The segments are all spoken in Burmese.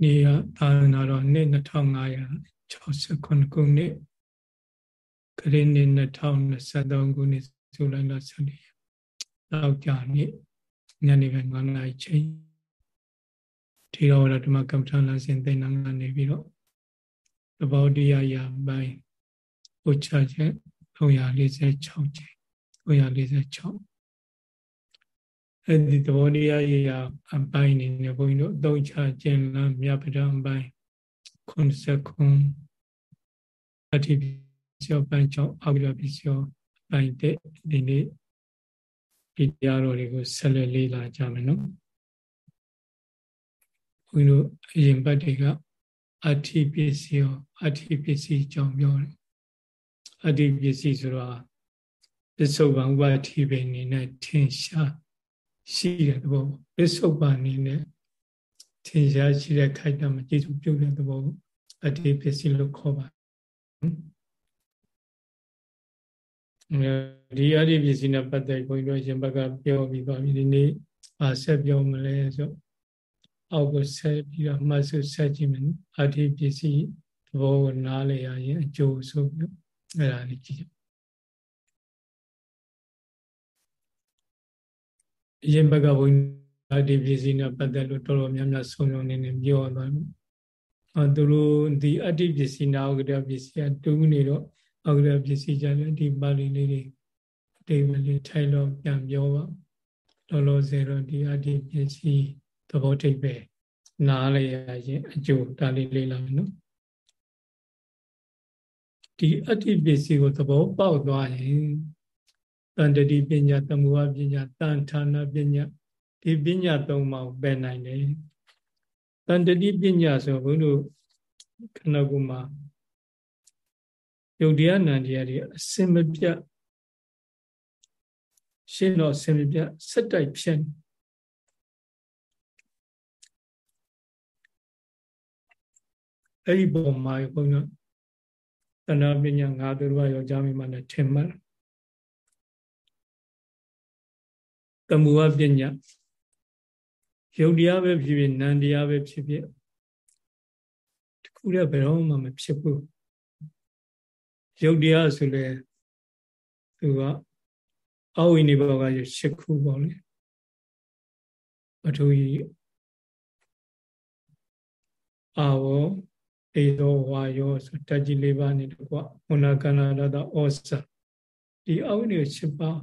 ဒီကသာသနာတော်နှစ်2569ခုနှစ်ခရစ်နှစ်2023ခုနှစ်ဇူလိုင်လ14ရက်တောက်ကြနေ့ညနေပိုင်း9နာရီချိန်ဒီတော်ရဓမ္မကမ္မထာလစဉ်သိဏ္ဍာကနေပြီးတော့သဘောတရားရာပိုင်းဥချချက်346ချိန်346 အဲ့ဒီသဘောတရားရေးရာအပိုင်းနေနဲ့ဘုန်းကြီးတို့အသုံးချခြင်းလမ်းမြတ်ပဒံပိုင်း89အတိပစ္စယောပိုင်း6အောက်ရပစ္စယောပိုင်းတဲ့ဒီနေ့ဒီတရားတော်တွေကိုဆက်လက်လေ့လာကြမယ်နော်ဘုန်းကြီးတို့အရင်ဘတ်တွေကအတိပစ္စယောအတိပစ္စည်းကြောင့်ပြောတယ်အတိပစ္စည်းဆိုတော့ပစ္စုပန်ဥပတိပင်နေနဲ့ထင်ရှား ရှိတဲ့သဘောပစ္စုပန်နေနဲ့ထင်ရှားရှိတဲ့ခိုက်တာမကြည့်စုပြုတ်တဲ့သဘောအတိပစ္စည်းလို့ခေါ်ပါဒီအရိပစ္စည်းနဲ့ပတ်သက်ဘုန်းကြီးတို့ရှင်ဘက်ကပြောပြီးသွားပြီဒီနေ့အာဆက်ပြောမလဲဆိုအောက်ကိုဆက်ပြီးတော့မှတ်စုဆက်ကြည့်မယ်အရိပစ္စည်းသဘောကိုနားလည်ရရင်အကျိုးဆိုပြီးအဲ့ဒါလေးကြည့် အရင်ဘက်ကဘုန်းကြီးဒီပစ္စည်းနဲ့ပတ်သက်လို့တော်တော်များများဆုံးလုံးနေနေပြောသွားတယ်။အဲသူတို့ဒီအတ္တိပစ္စည်းနာဥက္ကဋပစ္စည်းကတူးနေတော့ဥက္ကဋပစ္စည်းကြတယ်ဒီပါဠိလေးတွေအတိတ်မလေးထိုင်လို့ပြန်ပြောပါလောလောဆယ်တော့ဒီအတ္တိပစ္စည်းသဘောထိပ်ပဲနားလိုက်ရရင်အကျိုးဒါလေးလေးလာမယ်နော်ဒီအတ္တိပစ္စည်းကိုသဘောပေါက်သွားရင် တန်တတိပညာတမှုဝပညာတန်ဌာနပညာဒီပညာသုံးပါးပယ်နိုင်တယ်တန်တတိပညာဆိုဘုန်းတို့ခဏကမှာယုတ်တရားနံတရားတွေအစင်မပြတ်ရှင်းတော့အစင်မပြတ်စက်တိုက်ဖြစ်အဲ့ဒီပုံမှာဘုန်းတော်တဏှာပညာငါတို့ဘာယောက်ျားမိန်းမနဲ့ထင်မှတ် တမူဝပညာယုတ်တရားပဲဖြစ်ဖြစ်နံတရားပဲဖြစ်ဖြစ်တခုတည်းဘယ်တော့မှမဖြစ်ဘူးယုတ်တရားဆိုလေသူကအဝိနိဘောကရှစ်ခုပေါ့လေအထူးကြီးအာဝေသောဝါယောဆိုတကြီးလေးပါးနေတကွဝဏကန္နာရတဩဇာဒီအဝိနိရှစ်ပါး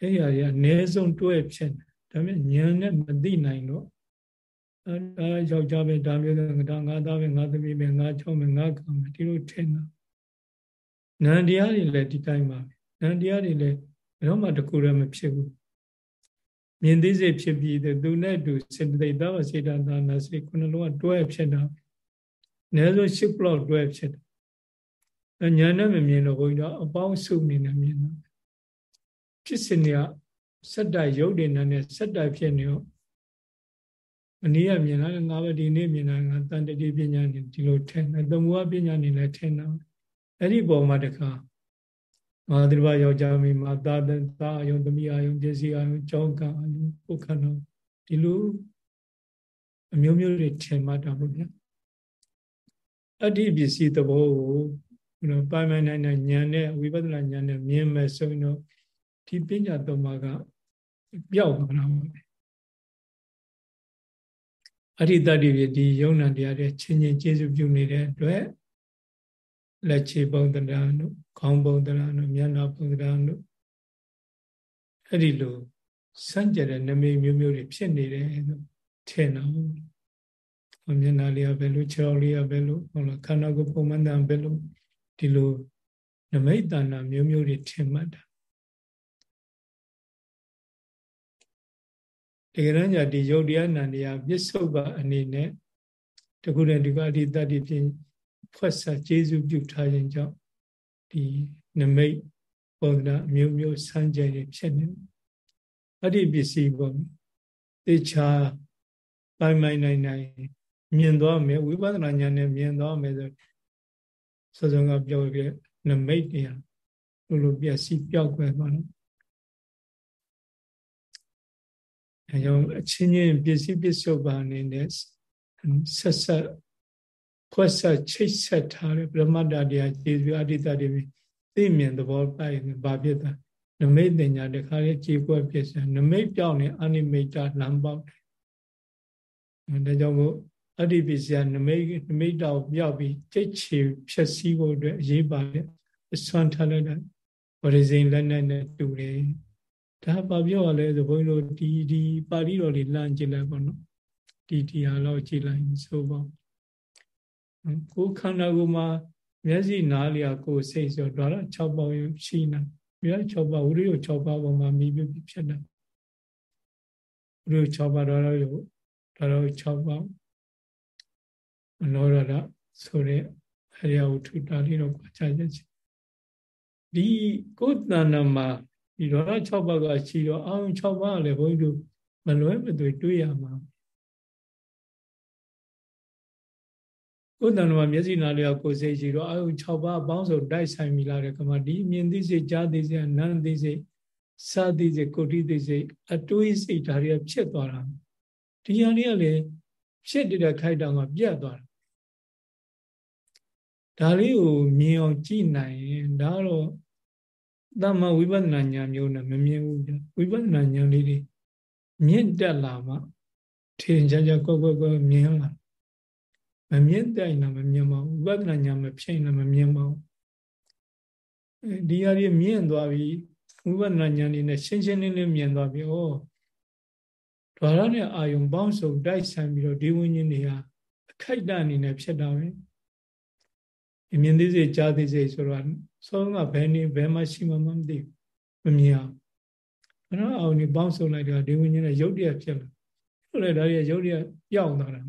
အဲ့ရရအနည်းဆုံးတွဲဖြစ်တယ်ဒါပေမဲ့ဉာဏ်နဲ့မသိနိုင်တော့အဲယောက်ျားပဲဒါမျိုးကဒါငါသားပဲငါသမီးပဲငါချောင်းပဲငါကောင်ပဲဒီလိုထင်တာနန္တရားတွေလည်းဒီတိုင်းပါပဲနန္တရားတွေလည်းဘယ်တော့မှတကူရမဖြစ်ဘူးမြင်သိစိတ်ဖြစ်ပြီးသူနဲ့တူစေတသိက်သောစေတသာနာစိတ်ခုနှလုံးကတွဲဖြစ်တာနည်းဆိုရှစ်ပလောက်တွဲဖြစ်တယ်ညာနဲ့မမြင်တော့ဘုန်းကြီးတော့အပေါင်းစုနေနေမြင်တာ ဖြစ်စဉ်တွေကစက်တိုက်ရုပ်တွေနဲ့စက်တိုက်ဖြစ်နေတော့အနည်းကမြင်လာငါပဲဒီနေ့မြင်လာငါတန်တတိပညာနေဒီလိုထင်တယ်သမုဟပညာနေလည်းထင်တာအဲ့ဒီပုံမှာတခါငါတိဘယောက်ျားမိမသာသာအယုံသမီးအယုံပစ္စည်းအယုံကြောင်းကအာယုံပုခန္ဓာဒီလိုအမျိုးမျိုးတွေထင်မှတ်တာပေါ့ဗျာအတ္တိပစ္စည်းသဘောကိုပိုင်ပိုင်နိုင်နိုင်ဉာဏ်နဲ့ဝိပဿနာဉာဏ်နဲ့မြင်မယ်ဆိုရင်တော့ ဒီပညာသုံးပါးကပျောက်သွားတာပါပဲအရိတတိပြဒီယုံနာတရားတွေချင်းချင်းကျေစုပြုနေတဲ့အတွက်လက်ချေပုံတရားတို့ခေါင်းပုံတရားတို့မျက်နှာပုံတရားတို့အဲ့ဒီလိုစန့်ကြတဲ့နမိတ်မျိုးမျိုးတွေဖြစ်နေတယ်လို့ထင်တော့မျက်နှာလေးကဘယ်လိုခြေောက်လေးကဘယ်လိုဟုတ်လားခန္ဓာကိုယ်ပုံမှန်တန်ဘယ်လိုဒီလိုနမိတ်တဏ္ဍမျိုးမျိုးတွေထင်မှတ်တာ တကယ်တမ်းကျဒီယုတ်တရားနံတရားပစ္စုပန်အနေနဲ့တခုတည်းဒီကအဓိတ္တိဖြင့်ဖွဲ့ဆက်ကျေစုပြုထားခြင်းကြောင့်ဒီနမိတ်ပုံသဏ္ဍာန်မျိုးမျိုးစမ်းကြယ်ဖြစ်နေအဲ့ဒီပစ္စည်းပေါ့တေချာပိုင်ပိုင်နိုင်နိုင်မြင်သွားမယ်ဝိပဿနာဉာဏ်နဲ့မြင်သွားမယ်ဆိုစောစောကပြောပြနမိတ်တရားလိုလိုပြစီပြောက်ွယ်သွားတယ် အဲကြောင့်အချင်းချင်းပစ္စည်းပစ္စုပန်အနေနဲ့ဆက်ဆက်ဖွဲ့ဆက်ချိတ်ဆက်ထားတဲ့ဗြဟ္မတတရားကျေစုအတ္တိတတွေသိမြင်သဘောပိုက်ဘာဖြစ်တာနမိတ်တင်ညာတခါလေးကြည်ကွက်ဖြစ်စနမိတ်ပြောင်းနေအနိမိတ်တလမ်းပေါက်တယ်ဒါကြောင့်မို့အတ္တိပစ္စယနမိတ်နမိတ်တော်ပြောက်ပြီးကြိတ်ချေဖြည့်စည်းဖို့အတွက်အရေးပါတယ်အစွမ်းထားလိုက်တာဗရိစိန်လက်နဲ့နဲ့တူတယ် ဒါဘာပြောရလဲဆိုဘုန်းကြီးတို့ဒီဒီပါဠိတော်လေးလမ်းကြည့်လိုက်ပါတော့ဒီဒီဟာတော့ကြည့်လိုက်ဆိုပါကိုခန္ဓာကိုယ်မှာမျက်စိနားလျာကိုစိတ်ဆိုတော့6ပေါင်းရှိနေမြတ်6ပါးဝိရိယ6ပါးပေါ်မှာမိပြီးဖြစ်တယ်ဝိရိယ6ပါးတော့ရောဒါတော့6ပါးအနောရဒဆိုတဲ့အရိယဝတ္ထုတာလေးတော့ကြာချက်ချင်းဒီကိုယ်တဏ္ဍမှာ ဒီရော6ပါးကရှိတော့အောင်6ပါးလည်းဘုန်းကြီးတို့မလွဲမသွေတွေးရမှာကိုယ်တဏ္ဍမှာမျက်စိနာလျောက်ကိုယ်စိတ်ရှိတော့အာယု6ပါးအပေါင်းစုံတိုက်ဆိုင်မိလာတဲ့ကမှဒီမြင်သိစိတ်ကြားသိစိတ်နာမ်သိစိတ်စာသိစိတ်ကိုတိသိစိတ်အတွေးစိတ်ဒါတွေကဖြစ်သွားတာဒီဟာတွေကလည်းဖြစ်တဲ့ခိုက်တောင်ကပြတ်သွားတာဒါလေးကိုမြင်အောင်ကြည့်နိုင်ရင်ဒါတော့ သမဝိပဿနာဉာဏ်မျိုးနဲ့မမြင်ဘူးဗျဝိပဿနာဉာဏ်လေးတွေမြင့်တက်လာမှထင်ကြကြကိုကိုကိုမြင်လာမမြင်တဲ့ရင်မမြင်ပါဘူးဝိပဿနာဉာဏ်မဖြစ်ရင်မမြင်ပါဘူးဒီဟာကြီးမြင်သွားပြီဝိပဿနာဉာဏ်လေးနဲ့ရှင်းရှင်းလင်းလင်းမြင်သွားပြီဩဒွါရနဲ့အာယုံပေါင်းစုံတိုက်ဆိုင်ပြီးတော့ဒီဝိညာဉ်တွေဟာအခိုက်အတန့်အနေနဲ့ဖြစ်တာပဲအမြင်သိစေကြားသိစေဆိုတော့ ဆုံးကဘယ်နေဘယ်မှရှိမှမသိဘူးမမြင်အောင်ဘယ်တော့အောင်ဒီပေါင်းစုံလိုက်တာဒီဝိညာဉ်နဲ့ရုပ်တရက်ဖြစ်လာဟုတ်လေဒါရီရုပ်တရက်ပြောင်းသွားတာ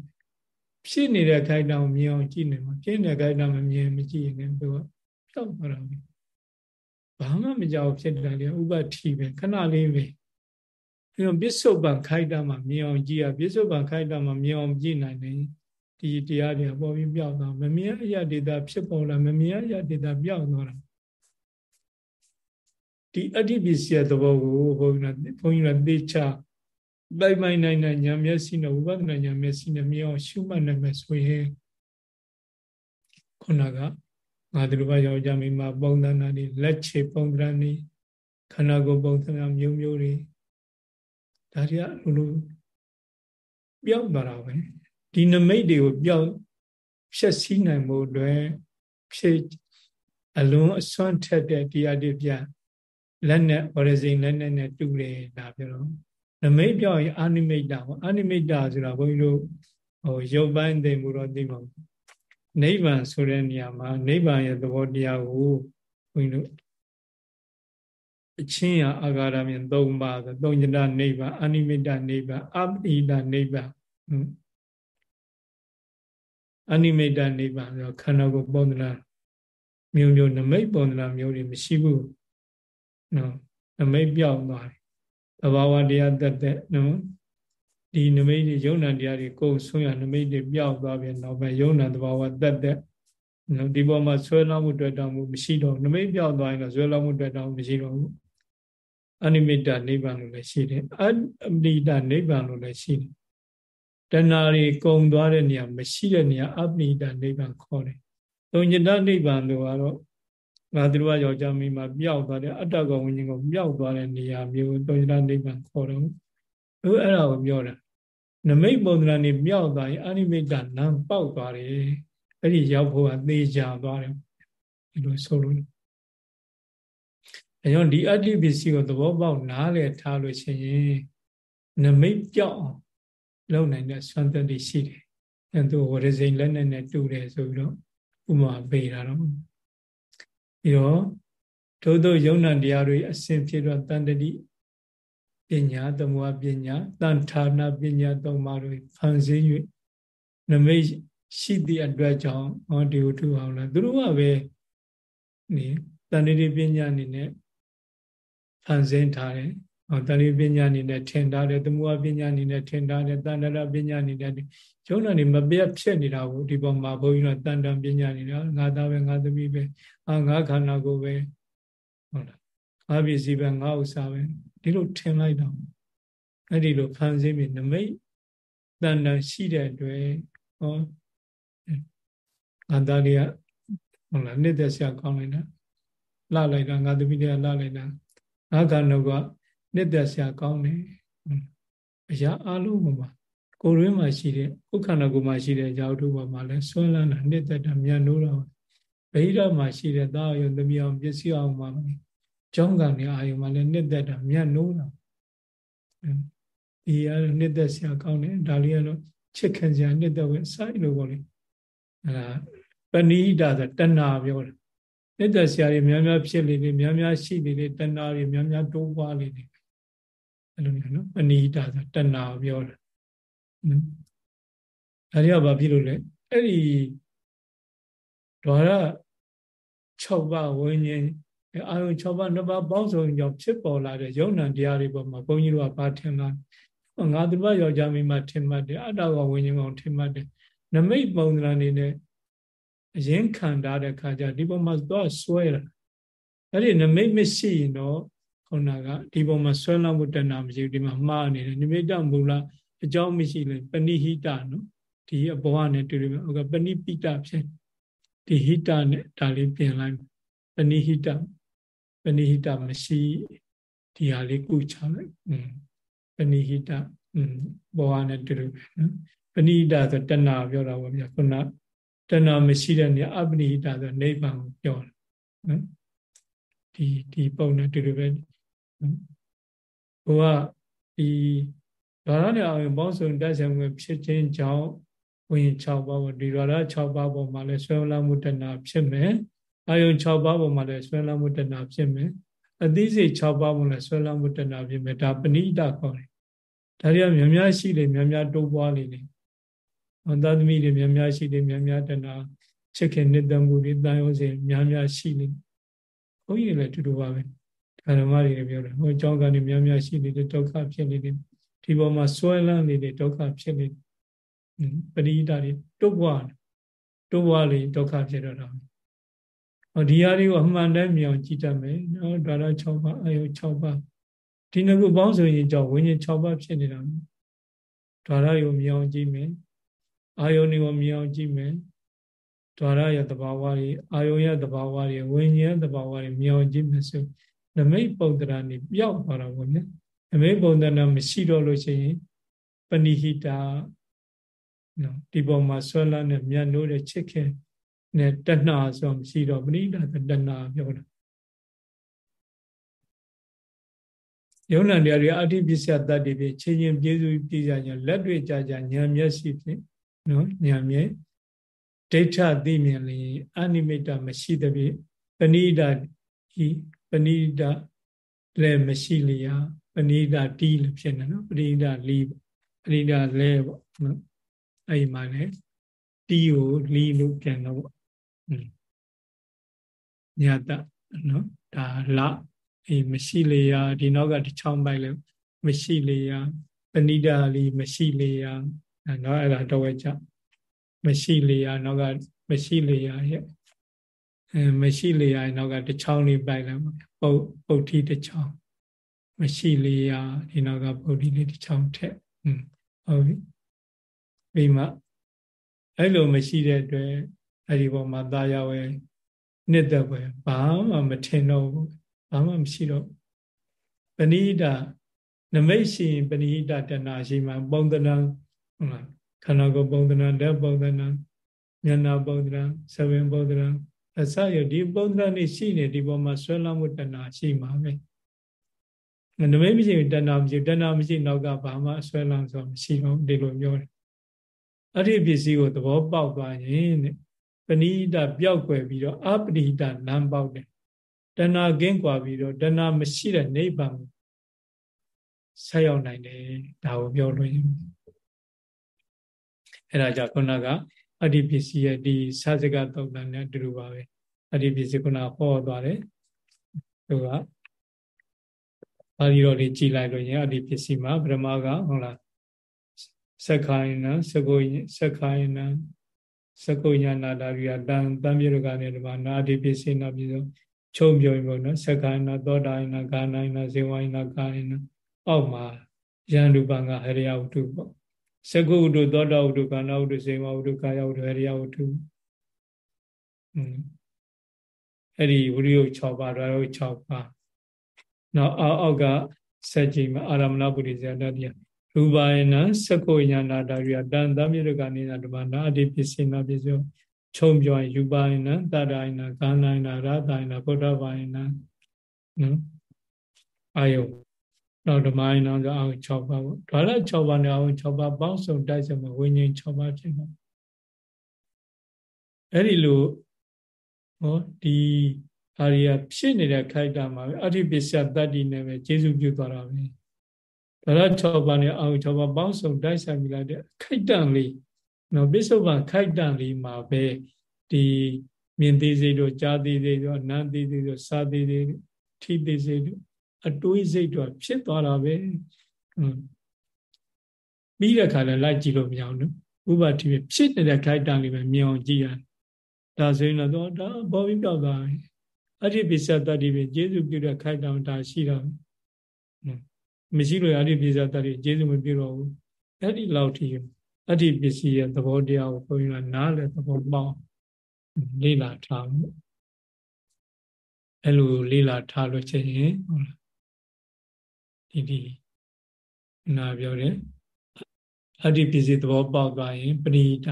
ဖြစ်နေတဲ့ခိုက်တောင်မြင်အောင်ကြည့်နေမှာဖြစ်နေတဲ့ခိုက်တောင်မမြင်မကြည့်ရင်သူကပြောင်းသွားတာပဲဘာမှမကြောက်ဖြစ်တယ်လေဥပတိပဲခဏလေးပဲအဲတော့ပစ္စုပန်ခိုက်တာမှမြင်အောင်ကြည့်ရပစ္စုပန်ခိုက်တာမှမြင်အောင်ကြည့်နိုင်တယ်ဒီတရားတွေပေါ်ပြီးပြောက်သွားမမြင်အရာဒေတာဖြစ်ပေါ်လာမမြင်အရာဒေတာပြောက်သွားတာ ဒီအတ္တိပစ္စယသဘောကိုဘုန်းကြီးကဘုန်းကြီးကသေချာပိုင်ပိုင်နိုင်နိုင်ဉာဏ်မျက်စိနဲ့ဝိပဿနာဉာဏ်မျက်စိနဲ့မြင်အောင်ရှုမှတ်နိုင်မယ်ဆိုရင်ခုနကငါတို့ဘာယောက်ျားမိန်းမပုံသဏ္ဍာန်တွေလက်ချေပုံသဏ္ဍာန်တွေခန္ဓာကိုယ်ပုံသဏ္ဍာန်မျိုးမျိုးတွေဒါတွေကလိုလိုပြောက်သွားတာပဲဒီနမိတ်တွေကိုပြောက်ဖြည့်ဆည်းနိုင်မှုအတွက်ဖြည့်အလုံးအစွမ်းထက်တဲ့တရားတွေပြ လက်နဲ့ဝရဇိန်လက်နဲ့နဲ့တူတယ်ဒါပြောတော့နမိတ်ပြောက်ရင်အာနိမိတ်တာပေါ့အာနိမိတ်တာဆိုတာဘုန်းကြီးတို့ဟိုရုပ်ပိုင်းသိမှုတော့သိမှာနိဗ္ဗာန်ဆိုတဲ့နေရာမှာနိဗ္ဗာန်ရဲ့သဘောတရားကိုဘုန်းကြီးတို့အချင်းရအာဂါရမြင်၃ပါးဆိုသုံးညတနိဗ္ဗာန်အာနိမိတ်တနိဗ္ဗာန်အပိဒနိဗ္ဗာန်အနိမိတ်တနိဗ္ဗာန်ဆိုခန္ဓာကိုယ်ပုံသဏ္ဍာန်မျိုးမျိုးနမိတ်ပုံသဏ္ဍာန်မျိုးတွေမရှိဘူး နော်နမိတ်ပြောက်သွားတယ်သဘာဝတရားတက်တဲ့နော်ဒီနမိတ်တွေယုံနာတရားတွေကိုယ်ဆုံးရနမိတ်တွေပြောက်သွားပြန်တော့ပဲယုံနာသဘာဝတက်တဲ့နော်ဒီပေါ်မှာဆွဲလောင်းမှုတွေ့တောင်းမှုမရှိတော့နမိတ်ပြောက်သွားရင်တော့ဆွဲလောင်းမှုတွေ့တောင်းမှုမရှိတော့ဘူးအနိမိတနိဗ္ဗာန်လို့လည်းရှိတယ်အနိတနိဗ္ဗာန်လို့လည်းရှိတယ်တဏှာတွေကုံသွားတဲ့နေရာမရှိတဲ့နေရာအပနိဒနိဗ္ဗာန်ခေါ်တယ်။သုံးညတနိဗ္ဗာန်လို့ကတော့ ငါတို့ကယောက်ျားမိန်းမပျောက်သွားတဲ့အတ္တကောင်ဝိညာဉ်ကိုပျောက်သွားတဲ့နေရာမျိုးသုံးညတနိဗ္ဗာန်ခေါ်တော့သူအဲ့ဒါကိုပြောတာနမိတ်ပုံသဏ္ဍာန်တွေပျောက်သွားရင်အနိမိတ်တနံပေါက်သွားတယ်။အဲ့ဒီရောက်ဖို့ကသေချာသွားတယ်ဒီလိုဆိုလို့အဲကြောင့်ဒီအတ္တိပစ္စည်းကိုသဘောပေါက်နားလည်ထားလို့ရှိရင်နမိတ်ပြောက်အောင်လုံနိုင်တဲ့စွမ်းသက်တွေရှိတယ်။အဲသူဝရဇိန်လက်နဲ့နဲ့တူတယ်ဆိုပြီးတော့ဥမာပေးတာတော့ ပြီးတော့ထို့သောယုံနာတရားတွေအစဉ်ဖြစ်တော့တန်တတိပညာသမုဟပညာတန်ဌာနာပညာသုံးပါးတို့ဖန်ဆင်း၍နမိတ်ရှိသည့်အတွက်ကြောင့်ဟောဒီဝတ္ထုအောင်လားသူတို့ကပဲနေတန်တတိပညာအနေနဲ့ဖန်ဆင်းထားတယ် ဟောတဏှိပညာအနေနဲ့ထင်ထားတယ်သမုဟပညာအနေနဲ့ထင်ထားတယ်တန်တရပညာအနေနဲ့ကျုံးတော်နေမပြတ်ဖြစ်နေတာကိုဒီပေါ်မှာဘုန်းကြီးတို့တန်တန်ပညာအနေနဲ့ငါသားပဲငါသမီးပဲအာငါခန္ဓာကိုယ်ပဲဟုတ်လားငါပစ္စည်းပဲငါဥစ္စာပဲဒီလိုထင်လိုက်တော့အဲ့ဒီလိုဖန်ဆင်းပြီးနမိတ်တန်တန်ရှိတဲ့အတွက်ဟောငါသားတွေကဟုတ်လားနှစ်သက်ဆရာကောင်းလိုက်တာလှလိုက်တာငါသမီးတွေကလှလိုက်တာငါကနုက နှစ်သက်ဆရာကောင်းတယ်အရာအလုံးပေါ်မှာကိုယ်ရင်းမှာရှိတဲ့ဥက္ခန္ဓာကိုယ်မှာရှိတဲ့ရောက်တို့ပေါ်မှာလဲဆွဲလန်းတာနှစ်သက်တာမြတ်နိုးတာဗိဓာမှာရှိတဲ့သာယုံသမီးအောင်ပစ္စည်းအောင်မှာကျောင်းကနေအာယုံမှာလဲနှစ်သက်တာမြတ်နိုးတာဒီရနှစ်သက်ဆရာကောင်းတယ်ဒါလေးကတော့ချစ်ခင်စရာနှစ်သက်ဝင်စိုက်လို့ပေါ့လေအဲဒါပဏိဒဆိုတဏှာပြောတာနှစ်သက်ဆရာတွေများများဖြစ်လေလေများများရှိလေလေတဏှာတွေများများတိုးပွားလေလေ အဲ့လိုမျိုးနော်ပဏိဒဆိုတဏှာပြောတာနော်ဒါတွေကဘာဖြစ်လို့လဲအဲ့ဒီဒွါရ6ပါးဝိညာဉ်အာယုံ6ပါးနှစ်ပါးပေါင်းစုံကြောင့်ဖြစ်ပေါ်လာတဲ့ယုံ nant တရားတွေပေါ်မှာဘုန်းကြီးတို့ကဘာထင်လားငါသူမယောက်ျားမိန်းမထင်မှတ်တယ်အတ္တကဝိညာဉ်ကောင်ထင်မှတ်တယ်နမိတ်ပုံသဏ္ဍာန်နေနဲ့အရင်ခံထားတဲ့ခါကျဒီပုံမှာသွားဆွဲတာအဲ့ဒီနမိတ်မရှိရင်တော့ ခုနကဒီပုံမှာဆွဲလောက်မှုတဏမရှိဘူးဒီမှာမှားနေတယ်နိမိတ်မူလအကြောင်းမရှိလေပဏိဟိတနော်ဒီအဘောကနဲ့တူတယ်ဟုတ်ကပဏိပိတဖြစ်ဒီဟိတနဲ့ဒါလေးပြင်လိုက်ပဏိဟိတပဏိဟိတမရှိဒီဟာလေးကုချလိုက်ပဏိဟိတဘောကနဲ့တူတယ်နော်ပဏိဟိတဆိုတဏပြောတာပေါ့ဗျာခုနတဏမရှိတဲ့နေအပဏိဟိတဆိုနိဗ္ဗာန်ကိုပြောတယ်နော်ဒီဒီပုံနဲ့တူတူပဲ ဟိုကဒီဓာရနဲ့အောင်ပေါင်းစုံတက်ဆံဝင်ဖြစ်ခြင်းကြောင့်ဝိညာဉ်6ပါးပေါ့ဒီဓာရ6ပါးပေါ်မှာလည်းဆွဲလာမှုတဏဖြစ်မယ်အာယုံ6ပါးပေါ်မှာလည်းဆွဲလာမှုတဏဖြစ်မယ်အသိစိတ်6ပါးပေါ်လည်းဆွဲလာမှုတဏဖြစ်မယ်ဒါပဏိတခေါ်တယ်ဒါတွေကများများရှိလေများများတိုးပွားလေလေအန္တသမီးတွေများများရှိလေများများတဏချစ်ခင်နှစ်သက်မှုတွေတန်ရုံးစဉ်များများရှိလေဘုန်းကြီးတွေလည်းတူတူပါပဲ ဓမ္မတွေပြောတယ်ဟိုအကြောင်းကနေများများရှိနေတဲ့ဒုက္ခဖြစ်နေတယ်ဒီပေါ်မှာဆွဲလန်းနေတဲ့ဒုက္ခဖြစ်နေပရိဒာတွေတုတ်ဘွားတုတ်ဘွားလေဒုက္ခဖြစ်တော့တာဟောဒီဟာတွေကိုအမှန်တမ်းမြောင်ကြည့်တတ်မယ်နော်ဒါရ6ပါးအယု6ပါးဒီနှစ်ခုပေါင်းဆိုရင်ကြောင့်ဝိညာဉ်6ပါးဖြစ်နေတာဒါရကိုမြောင်ကြည့်မယ်အာယုန်ကိုမြောင်ကြည့်မယ်ဒွါရရဲ့သဘာဝတွေအာယုံရဲ့သဘာဝတွေဝိညာဉ်ရဲ့သဘာဝတွေမြောင်ကြည့်မယ်ဆို နမိတ်ပုံတရာနေပျောက်သွားတာပေါ့ဗျာနမိတ်ပုံတရာမရှိတော့လို့ရှိရင်ပဏိဟိတာနော်ဒီပုံမှာဆွဲလန်းတဲ့မြတ်နိုးတဲ့ချစ်ခင်နဲ့တဏှာဆိုမရှိတော့ပဏိတာတဏှာပြောတာယုံနာတရားတွေအဋ္ဌိပစ္စယတတ္တိဖြင့်ချင်းချင်းပြည့်စုံပြည့်ကြညာလက်တွေ့ကြကြဉာဏ်မျက်စိဖြင့်နော်ဉာဏ်မျက်ဒိဋ္ဌသိမြင်လျင်အနိမိတမရှိသဖြင့်ပဏိတာဤ ပဏိတာလည်းမရှိလျာပဏိတာတီးလို့ဖြစ်နေနော်ပဏိတာလီပဏိတာလဲပေါ့နော်အဲ့ဒီမှာလည်းတီးကိုလီလို့ပြန်တော့ပေါ့ညာတနော်ဒါလအေးမရှိလျာဒီနောက်ကတစ်ချောင်းပိုက်လဲမရှိလျာပဏိတာလီမရှိလျာနော်အဲ့ဒါတော့ဝဲကြမရှိလေရနောက်ကမရှိလေရရဲ့ အဲမရှိလေရနောက်ကတစ်ချောင်းလေးပိုက်လိုက်ပုတ်ပုတ်ထီတစ်ချောင်းမရှိလေရဒီနောက်ကပုတ်ထီလေးတစ်ချောင်းထက်ဟုတ်ပြီပြီးမှအဲ့လိုမရှိတဲ့အတွက်အဲ့ဒီပေါ်မှာသာယာဝယ်နှစ်သက်ပဲဘာမှမထင်တော့ဘူးဘာမှမရှိတော့ပဏိဒနမိတ်ရှိရင်ပဏိဒတဏရှိမှပုံသဏ္ဍာန်ဟုတ်လားခန္ဓာကိုယ်ပုံသဏ္ဍာန်ဓာတ်ပုံသဏ္ဍာန်ဉာဏ်ပုံသဏ္ဍာန်ဆဝင်ပုံသဏ္ဍာန် အစရဒီပုံသဏ္ဍာန်นี่ရှိနေဒီပေါ်မှာဆွဲလမ်းမှုတဏှာရှိမှာပဲနမိတ်မရှိတဏှာမရှိတဏှာမရှိနောက်ကဘာမှဆွဲလမ်းဆိုမရှိတော့ဒီလိုပြောတယ်အဲ့ဒီပစ္စည်းကိုသဘောပေါက်သွားရင်တဲ့ပဏိဒပျောက်ွယ်ပြီးတော့အပဏိဒလမ်းပေါက်တယ်တဏှာကင်းကွာပြီးတော့တဏှာမရှိတဲ့နိဗ္ဗာန်ကိုဆက်ရောက်နိုင်တယ်ဒါကိုပြောလို့အဲ့ဒါကြောင့်ခုနက အတ္တိပစ္စည်းရဲ့ဒီစာစကသုတ်တန်နဲ့အတူတူပါပဲအတ္တိပစ္စည်းခုနဟောသွားတယ်သူကပါဠိတော်လေးကြည်လိုက်လို့ရင်အတ္တိပစ္စည်းမှာပရမကဟုတ်လားသက္ခိုင်းနသကုသက္ခိုင်းနသကုညာနာတာရိယတံတံပြေရကနေဒီမှာနာတိပစ္စည်းနာပြီးတော့ချုံပြောရင်ပေါ့နော်သက္ခိုင်းနသောတာယနာကာနာယနာဇေဝယနာကာယနာအောက်မှာယန္တုပံကဟရိယဝတ္ထုပေါ့ စကုဝတ္ထုသောတာဝတ္ထုကာဏဝတ္ထုစေမဝတ္ထုကာယဝတ္ထုဟရိယဝတ္ထုအဲ့ဒီဝိရိယ6ပါးဓာရုပ်6ပါးနောက်အောက်အောက်ကစัจကြီးမှာအာရမဏပုရိဇာတတိယရူပါယနာစကုညာနာတာရိယတန်သမြေရကနိနာဓမ္မနာအတိပစ္စိနာပစ္စယောခြုံပြောရင်ယူပါယနာတတယနာကာနိုင်နာရတယနာဗုဒ္ဓဘာယနာနော်အာယု နောက်ဓမ္မယနာဆိုအောင်6ပါးပေါ့ဒါလည်း6ပါးနဲ့အောင်6ပါးပေါင်းစုံတိုက်စမဝိညာဉ်6ပါးဖြစ်မှာအဲ့ဒီလိုဟောဒီအာရိယဖြစ်နေတဲ့ခိုက်တာမှာပဲအဋ္ဌိပစ္စယတတ္တိနဲ့ပဲကျေစုပြုသွားတာပဲဒါရ6ပါးနဲ့အောင်6ပါးပေါင်းစုံတိုက်ဆိုင်ပြီးလိုက်တဲ့ခိုက်တန်လေးနော်ပစ္စုပန်ခိုက်တန်လေးမှာပဲဒီမြင်သေးစိတ်တို့ကြားသေးစိတ်တို့နားသေးစိတ်တို့စားသေးစိတ်တို့ထိသေးစိတ်တို့ အတွေးစိတ်တို့ဖြစ်သွားတာပဲပြီးတဲ့ခါလဲလိုက်ကြည့်လို့မရဘူးနော်ဥပတိဖြစ်နေတဲ့ခိုက်တန်လေးပဲမြင်အောင်ကြည့်ရတယ်ဒါဆိုရင်တော့ဒါဘောပြီးပြောက်သွားပြီအဋ္ဌိပိစ္ဆတတ္တိပဲကျေစုပြုတဲ့ခိုက်တံဒါရှိတော့မရှိလို့အဋ္ဌိပိစ္ဆတတ္တိကျေစုမပြုတော့ဘူးအဲ့ဒီလောက်ထိအဋ္ဌိပစ္စည်းရဲ့သဘောတရားကိုဘုန်းကြီးကနားလည်သဘောပေါက်လေ့လာထားမှုအဲ့လိုလေ့လာထားလို့ချင်းဟုတ်လား ဒီဒီနာပြောတယ်အဋ္ဌိပစ္စည်းသဘောပေါက်သွားရင်ပရိဒ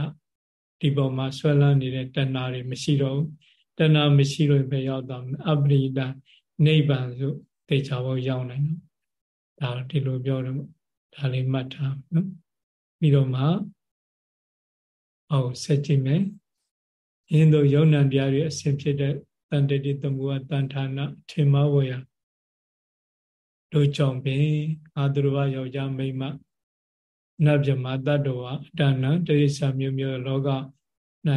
ဒီပေါ်မှာဆွဲလန်းနေတဲ့တဏှာတွေမရှိတော့ဘူးတဏှာမရှိလို့ပဲရောက်တော့အပရိဒနိဗ္ဗာန်ဆိုသိချဘောရောက်နိုင်တော့ဒါဒီလိုပြောတယ်ဒါလေးမှတ်ထားနော်ပြီးတော့မှအောင်ဆက်ကြည့်မယ်အင်းတို့ယုံနံတရားတွေအစဉ်ဖြစ်တဲ့တန်တတိသမုဟတန်ဌာနထေမဝေယ တို့ကြောင့်ပင်အာတုရဝယောက်ျားမိန်းမနတ်မြမတတ္တဝအတ္တနံတိရိစ္ဆာမျိုးမျိုးလောက၌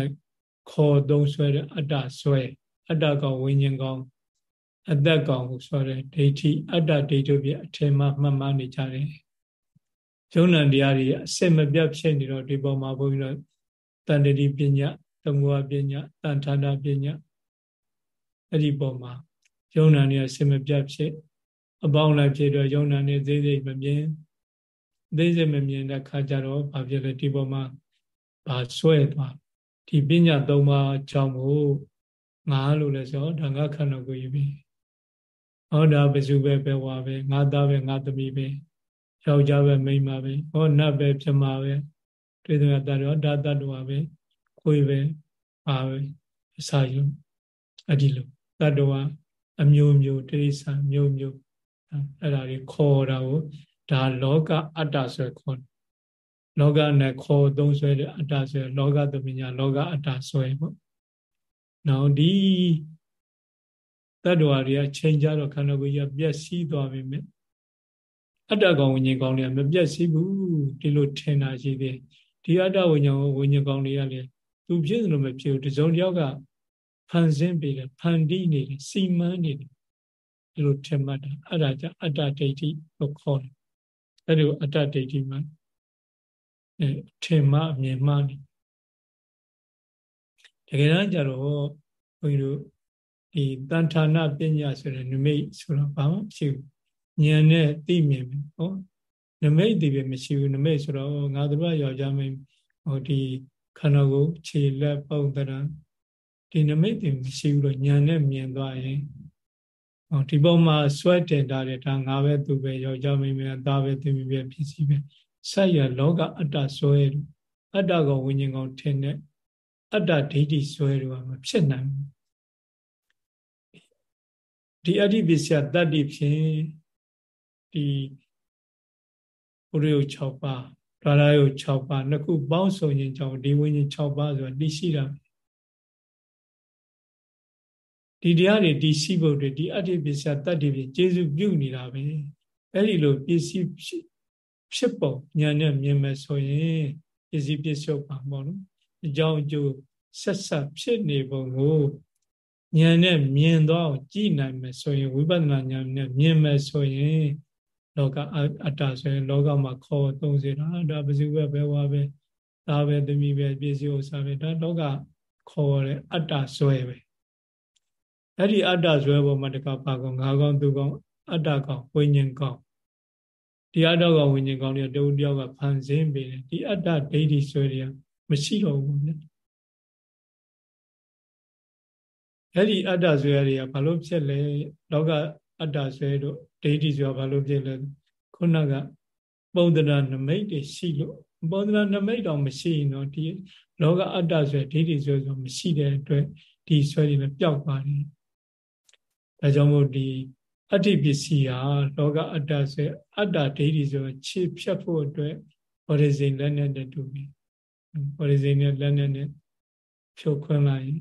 ခေါ်သုံးဆွဲတဲ့အတ္တဆွဲအတ္တကောင်ဝိညာဉ်ကောင်အတ္တကောင်ကိုဆိုတဲ့ဒိဋ္ဌိအတ္တဒိဋ္ဌိပြအထင်မှမှတ်မှနေကြတယ်။ယုံ nant တရားတွေအစစ်မပြတ်ဖြစ်နေတော့ဒီပေါ်မှာဘုန်းကြီးတို့တန်တတိပညာသမုဟပညာတန်ထာနာပညာအဲ့ဒီပေါ်မှာယုံ nant တွေအစစ်မပြတ်ဖြစ် အပေါင်းလိုက်ဖြစ်တော့ယုံ nant တွေသေးသေးမမြင်သေးသေးမမြင်တဲ့ခါကျတော့ဘာဖြစ်လဲဒီပေါ်မှာဘာဆွဲသွားဒီပညာ၃ပါးကြောင့်မို့ငါလို့လဲဆိုတော့ဒါငါခန္ဓာကိုယ်ကြီးပဲဟောဒါဘယ်သူပဲပဲဝါပဲငါသားပဲငါသမီးပဲယောက်ျားပဲမိန်းမပဲဟောနတ်ပဲပြမပဲတွေ့တဲ့တတော်ဒါတတ္တဝါပဲကိုယ်ပဲပါပဲအစာယုံအဲ့ဒီလိုတတ္တဝါအမျိုးမျိုးတိရိစ္ဆာန်မျိုးမျိုး အဲ့ဒါတွေခေါ်တာကိုဒါလောကအတ္တဆိုခေါ်လောကနဲ့ခေါ်သုံးဆွဲတဲ့အတ္တဆွဲလောကသမညာလောကအတ္တဆွဲပေါ့နောက်ဒီတတ္တဝါတွေကချိန်ကြတော့ခန္ဓာကိုယ်ကြီးပြက်စီးသွားပြီမြအတ္တကောင်ဝိညာဉ်ကောင်တွေကမပြက်စီးဘူးဒီလိုထင်တာရှိသေးဒီအတ္တဝိညာဉ်ဝိညာဉ်ကောင်တွေကလည်းသူဖြစ်လို့မဖြစ်ဘူးတစုံတစ်ယောက်ကဖန်ဆင်းပေးတယ်ဖန်တီးနေတယ်စီမံနေတယ် ဒီလိုထင်မှတ်တာအဲ့ဒါကြအတ္တဒိဋ္ဌိလို့ခေါ်တယ်အဲ့ဒီအတ္တဒိဋ္ဌိမှာထင်မှအမြင်မှနေတကယ်တမ်းကျတော့ဘုန်းကြီးတို့ဒီတန်ဌာနပညာဆိုတဲ့နမိတ်ဆိုတော့ဘာမှမရှိဘူးဉာဏ်နဲ့သိမြင်မယ်ဟောနမိတ်သိပဲမရှိဘူးနမိတ်ဆိုတော့ငါတို့ကယောက်ျားမင်းဟောဒီခန္ဓာကိုယ်ခြေလက်ပုံတရံဒီနမိတ်သိမရှိဘူးတော့ဉာဏ်နဲ့မြင်သွားရင် ဟောဒီပုံမှာဆွဲတင်တာတဲ့ဒါငါပဲသူပဲယောက်ျားမင်းပဲသားပဲသူပဲဖြစ်စီပဲဆက်ရလောကအတ္တဆွဲအတ္တကောင်ဝိညာဉ်ကောင်ထင်တဲ့အတ္တဒိဋ္ဌိဆွဲတော့မဖြစ်နိုင်ဘူးဒီအဋ္ဌိပစ္စယတတ္တိဖြင့်ဒီဘုရိယ6ပါးဒါရယ6ပါးနှစ်ခုပေါင်းစုံခြင်းကြောင့်ဒီဝိညာဉ်6ပါးဆိုတာတည်ရှိတာ ဒီတရားတွေတည်ရှိဖို့တွေဒီအဋ္ဌိပစ္စယတတ္တိဖြင့်ကျေစုပြုနေတာပဲအဲ့ဒီလိုပစ္စည်းဖြစ်ပုံညာနဲ့မြင်မယ်ဆိုရင်ပစ္စည်းပစ္စုပန်ပေါ့နော်အကြောင်းအကျိုးဆက်ဆက်ဖြစ်နေပုံကိုဉာဏ်နဲ့မြင်တော့ကြည့်နိုင်မယ်ဆိုရင်ဝိပဿနာဉာဏ်နဲ့မြင်မယ်ဆိုရင်လောကအတ္တဆိုရင်လောကမှာခေါ်သုံးစေတာဒါပစုပဲဘဲဝါပဲဒါပဲသမီးပဲပစ္စည်းဥစ္စာပဲဒါလောကခေါ်တဲ့အတ္တဆွဲပဲ အဲ့ဒီအတ္တဆွဲပေါ်မှာတကပါကောင်ငါကောင်သူကောင်အတ္တကောင်ဝိညာဉ်ကောင်ဒီအတ္တကဝိညာဉ်ကောင်းတွေတုံတယောက်ကဖန်ဆင်းပေးတယ်ဒီအတ္တဒိဋ္ဌိဆွဲတွေကမရှိတော့ဘူးဗျအဲ့ဒီအတ္တဆွဲတွေကဘာလို့ဖြစ်လဲလောကအတ္တဆွဲတို့ဒိဋ္ဌိဆွဲဘာလို့ဖြစ်လဲခုနကပုံဒနာနမိတ်တွေရှိလို့ပုံဒနာနမိတ်တော့မရှိရင်တော့ဒီလောကအတ္တဆွဲဒိဋ္ဌိဆွဲဆိုမရှိတဲ့အတွက်ဒီဆွဲတွေလည်းပျောက်ပါတယ် ဒါကြောင့်မို့ဒီအတ္တိပစ္စည်းဟာလောကအတ္တဆွဲအတ္တဒိဋ္ဌိဆိုခြေဖြတ်ဖို့အတွက်ဘောရဇိန်လက်နဲ့တူပြီဘောရဇိန်နဲ့လက်နဲ့ဖြုတ်ခွင်းလိုက်ရင်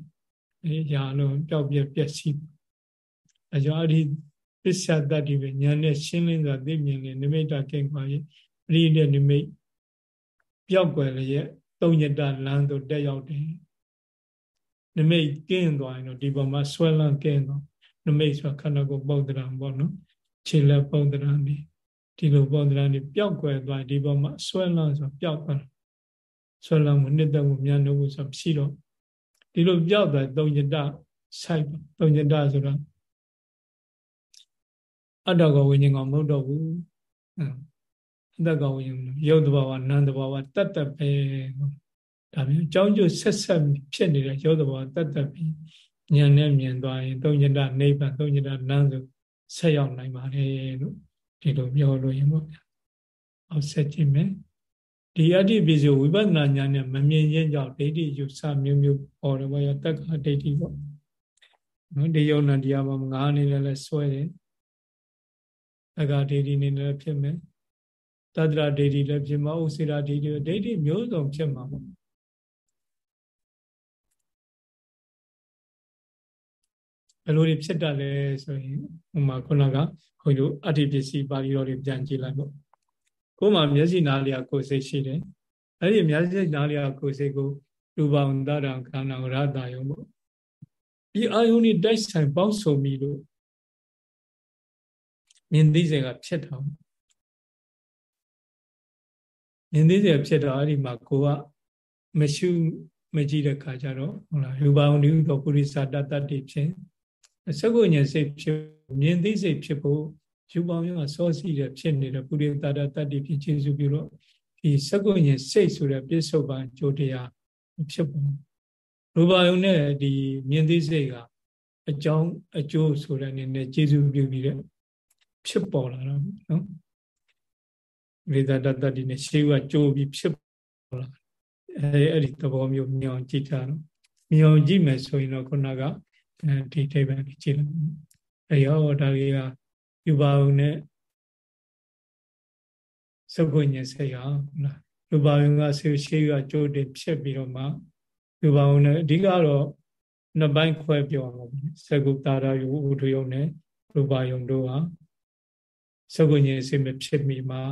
အဲရာလုံးပျောက်ပြက်ပျက်စီးအဲကြောင့်အဒီပစ္စယတတ္တိပဲညာနဲ့ရှင်းလင်းစွာသိမြင်နေနိမိတ်တကင်ခွာရဲ့အရိတဲ့နိမိတ်ပျောက်ွယ်လျက်သုံးညတလမ်းသို့တက်ရောက်တယ်နမိတ်ကင်းသွားရင်တော့ဒီပေါ်မှာဆွဲလန်းကင်းသွား နမိတ်ဆိုခန္ဓာကိုယ်ပုံတရံပေါ့နော်ခြေလက်ပုံတရံဒီဒီလိုပုံတရံဒီပျောက်ွယ်သွားဒီပေါ်မှာဆွဲလန်းဆိုပျောက်သွားဆွဲလန်းမှုနှစ်သက်မှုမြန်လို့ဆိုမရှိတော့ဒီလိုပျောက်သွားသုံးညတဆိုင်သုံးညတဆိုတော့အတ္တကဝိညာဉ်ကမဟုတ်တော့ဘူးအတ္တကဝိညာဉ်ရုပ်တဘာဝနာမ်တဘာဝတတ်တတ်ပဲဒါမျိုးအကြောင်းကျိုးဆက်ဆက်ဖြစ်နေတဲ့ရုပ်တဘာဝတတ်တတ်ပြီး ဉာဏ်နဲ့မြင်သွားရင်သုံးညတနိဗ္ဗာန်သုံးညတနန်းဆိုဆက်ရောက်နိုင်ပါတယ်လို့ဒီလိုပြောလို့ရင်ပေါ့ဗျာအောင်ဆက်ကြည့်မယ်ဒီအတ္တိပိစုဝိပဿနာဉာဏ်နဲ့မမြင်ခြင်းကြောင့်ဒိဋ္ဌိယူဆမျိုးမျိုးပေါ်တယ်ပေါ့ရတက္ကဒိဋ္ဌိပေါ့နော်ဒီယုံနာတရားမှာငါးအနေနဲ့လဲဆွဲတယ်တက္ကဒိဋ္ဌိနေလည်းဖြစ်မယ်တတ္တရာဒိဋ္ဌိလည်းဖြစ်မှာဥစေရာဒိဋ္ဌိဒိဋ္ဌိမျိုးစုံဖြစ်မှာပေါ့ ဘယ်လိုတွေဖြစ်တတ်လဲဆိုရင်ဟိုမှာခုနကခွန်တို့အတ္တိပစ္စည်းပါဠိတော်တွေပြန်ကြည့်လိုက်ပေါ့ကိုယ်မှာမျက်စိနားလျာကိုယ်စိတ်ရှိတယ်အဲ့ဒီမျက်စိနားလျာကိုယ်စိတ်ကိုရူပံတရံခန္ဓာရတာယုံပေါ့ဒီအာယုန်ဒီတိုက်ဆိုင်ပေါင်းစုံပြီးလို့မြင်သိစေကဖြစ်တာမြင်သိစေဖြစ်တော့အဲ့ဒီမှာကိုကမရှုမကြည့်တဲ့ခါကျတော့ဟုတ်လားရူပံဒီဥတော်ပုရိသတတ္တတိဖြစ် စကုညစိတ်ဖြစ်မြင်သိစိတ်ဖြစ်ဖို့ယူပေါင်းရောစောစီတဲ့ဖြစ်နေတဲ့ပုရိသတာတတ္တိဖြစ်ခြေစုပြီးတော့ဒီစကုညစိတ်ဆိုတဲ့ပြစ္ဆုတ်ပံကြိုတရားဖြစ်ပုံရူပယုံနဲ့ဒီမြင်သိစိတ်ကအကြောင်းအကျိုးဆိုတဲ့အနေနဲ့ခြေစုပြုပြီးတဲ့ဖြစ်ပေါ်လာတော့နော်ဝိသတတ္တိနဲ့ရှေးကကြိုးပြီးဖြစ်ပေါ်လာအဲအဲ့ဒီသဘောမျိုးမြောင်ကြည့်တာနော်မြောင်ကြည့်မယ်ဆိုရင်တော့ခုနက ဒီအိဗယ်ကြည့်လိုက်အဲရောဒါကြီးကယူပါုံနဲ့စုပ်ခွင့်ညစိတ်ဟာဟုတ်လားယူပါုံကဆေရှိကကြိုးတင်ဖြစ်ပြီးတော့မှယူပါုံနဲ့အဓိကတော့နှစ်ပိုင်းခွဲပြောအောင်ပါစကုတာရယုဥဒယုံနဲ့ရူပါယုံတို့ဟာစုပ်ခွင့်ညစိတ်မဖြစ်မီမှာ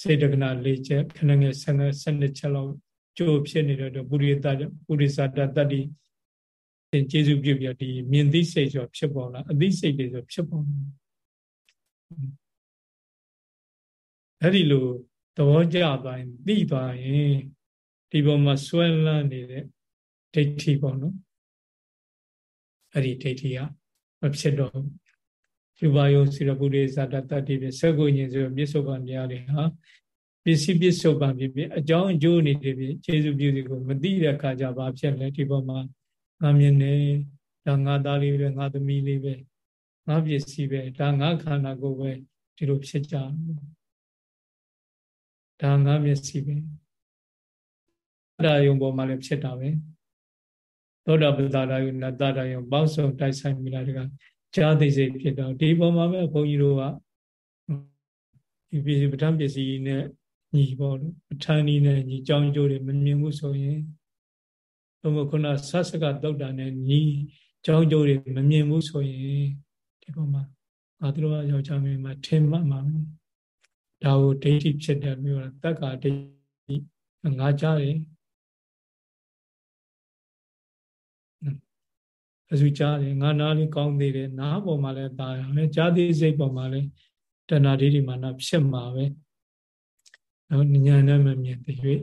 စေတကနာ၄ချက်ခဏငယ်ဆယ်ဆယ်နှစ်ချက်လောက်ကြိုးဖြစ်နေတဲ့ပုရိသပုရိသတတ္တိ သင်ကျေစုပြုပြီးဒီမြင်သိစိတ်ဆိုဖြစ်ပေါ်လာအသိစိတ်တွေဆိုဖြစ်ပေါ်လာအဲ့ဒီလိုသဘောကျသွားရင်သိသွားရင်ဒီပေါ်မှာဆွဲလန်းနေတဲ့ဒိဋ္ဌိပေါ့နော်အဲ့ဒီဒိဋ္ဌိကမဖြစ်တော့ယူပါယောစီရပုရိသတတ္တိပြစကုညင်ဆိုပြစ္ဆုတ်ပံတရားတွေဟာပစ္စည်းပစ္ဆုတ်ပံဖြစ်ဖြစ်အကြောင်းအကျိုးနေတယ်ဖြစ်ခြေစုပြုစီကိုမသိတဲ့အခါကျဘာဖြစ်လဲဒီပေါ်မှာ ငါမြင်နေဒါငါသားလေးပဲငါသမီးလေးပဲငါပစ္စည်းပဲဒါငါခန္ဓာကိုယ်ပဲဒီလိုဖြစ်ကြဒါငါမျက်စိပဲဒါယုံပေါ်မှာလည်းဖြစ်တာပဲသောတာပတ္တာယုနတ္တယုံပေါင်းစုံတိုက်ဆိုင်မိတာတကကြာသိစိတ်ဖြစ်တော့ဒီပေါ်မှာပဲဘုန်းကြီးတို့ကဒီပစ္စည်းပဋ္ဌာန်းပစ္စည်းနဲ့ညီပေါ့လို့ပဋ္ဌာန်းဤနဲ့ညီကြောင်းကျိုးတွေမမြင်ဘူးဆိုရင် ဘုမခုနဆတ်စကတုတ်တာနဲ့ညီကြောင်းကျိုးတွေမမြင်ဘူးဆိုရင်ဒီပေါ်မှာငါတို့ယောက်ျားမင်းမှာထင်မှတ်မှာဒါကိုဒိဋ္ဌိဖြစ်တယ်မျိုးလားတက္ကာဒိဋ္ဌိငါကြားတယ်အစုကြားတယ်ငါနားလေးကောင်းသေးတယ်နားပေါ်မှာလည်းตาရတယ်ကြားသေးစိတ်ပေါ်မှာလည်းတဏှာဒိဋ္ဌိမာနဖြစ်မှာပဲနော်ဉာဏ်နဲ့မမြင်သေး၍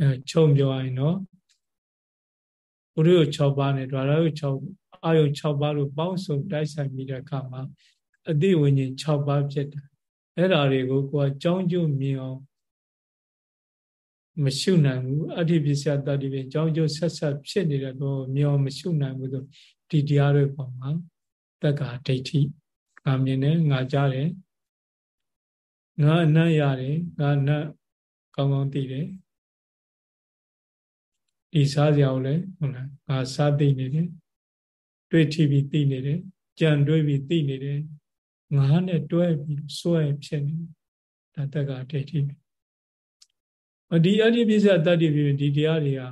အဲချုံပြောရရင်တော့ ဘုရုပ်6ပါးနဲ့ဒွါရယု6အာယု6ပါးလို့ပေါင်းစုံတိုက်ဆိုင်ပြီးတဲ့အခါမှာအတိဝိညာဉ်6ပါးဖြစ်တယ်အဲ့ဓာတွေကိုကိုယ်ကကြောင်းကျိုးမြင်အောင်မရှုနိုင်ဘူးအဋ္ဌိပစ္စယတတ္တိပဲကြောင်းကျိုးဆက်ဆက်ဖြစ်နေတဲ့တော့မြင်အောင်မရှုနိုင်ဘူးဆိုဒီတရားတွေပေါ်မှာတက္ကာဒိဋ္ဌိငါမြင်တယ်ငါကြားတယ်ငါအနတ်ရတယ်ငါအနတ်ကောင်းကောင်းသိတယ် ဒီစားစရာကိုလည်းဟုတ်လားငါစားသိနေတယ်တွေ့ထိပြီးသိနေတယ်ကြံတွေးပြီးသိနေတယ်ငါနဲ့တွဲပြီးစွဲဖြစ်နေဒါတက္ကာဒိဋ္ဌိဒီအဋ္ဌိပစ္စယတတ္တိပြီးဒီတရားတွေက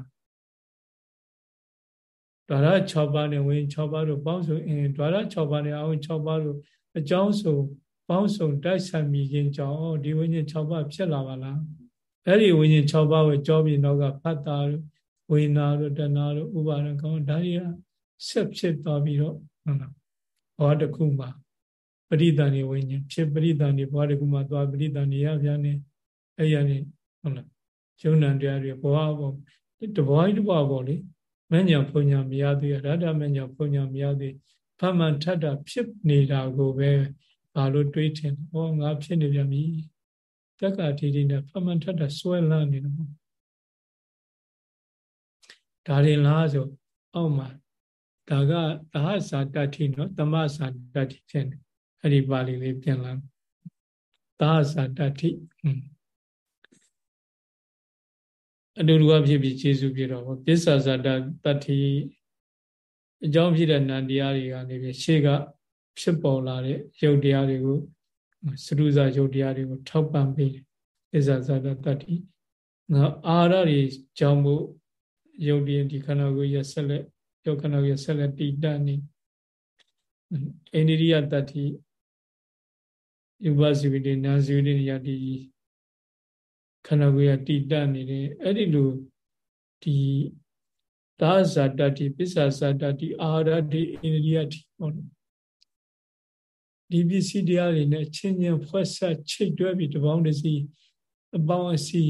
ဒွါရ6ပါးနဲ့ဝင်6ပါးတို့ပေါင်းစုံအင်းဒွါရ6ပါးနဲ့အဝင်6ပါးတို့အကြောင်းစုံပေါင်းစုံတိုက်ဆိုင်မိခြင်းကြောင့်ဒီဝိညာဉ်6ပါးဖြစ်လာပါလားအဲ့ဒီဝိညာဉ်6ပါးကိုကြောပြီးနောက်ကဖတ်တာတို့ ဝိညာတို့တဏှာတို့ဥပါဒကောဒါတွေကဆက်ဖြစ်သွားပြီးတော့ဟုတ်လားဘောတခုမှာပရိသန်နေဝိညာဉ်ဖြစ်ပရိသန်နေဘောတခုမှာသွားပရိသန်နေရဗျာနေအဲ့ရနေဟုတ်လားယုံနံတရားတွေဘောဘောတဘောကြီးတဘောပေါ့လေမညာဘုံညာမရသေးရရတမညာဘုံညာမရသေးဖမှန်ထပ်တာဖြစ်နေတာကိုပဲဘာလို့တွေးထင်ဟောငါဖြစ်နေပြန်ပြီတက္ကတိတိနဲ့ဖမှန်ထပ်တာစွဲလန်းနေတယ် ဒါရင်လားဆိုအောက်မှာဒါကသာဇာတတိနော်တမဇာတတိဖြစ်နေအဲ့ဒီပါဠိလေးပြန်လာသာဇာတတိအတူတူကဖြစ်ပြီးခြေစုဖြစ်တော့ပစ္ဆာဇာတတတိအကြောင်းဖြစ်တဲ့နန္တရားတွေကနေပြီးရှေ့ကဖြစ်ပေါ်လာတဲ့ယုတ်တရားတွေကိုစရုဇာယုတ်တရားတွေကိုထောက်ပံ့ပေးတယ်ပစ္ဆာဇာတတတိငါအာရတွေကြောင့်မို့ ယုတ်တရားဒီခန္ဓာကိုယ်ရဆက်လက်ယုတ်ခန္ဓာကိုယ်ဆက်လက်တည်တတ်နေအိန္ဒိရိယတတိဥပဇိဝိတေနာဇိဝိတေယတိခန္ဓာကိုယ်ကတည်တတ်နေတယ်အဲ့ဒီလိုဒီသာဇာတတိပစ္ဆာဇာတတိအာရတိအိန္ဒိယတိပေါ့ဒီပစ္စည်းတရားတွေနဲ့ချင်းချင်းဖွဲ့ဆက်ချိတ်တွဲပြီးတပေါင်းတစီအပေါင်းအစီ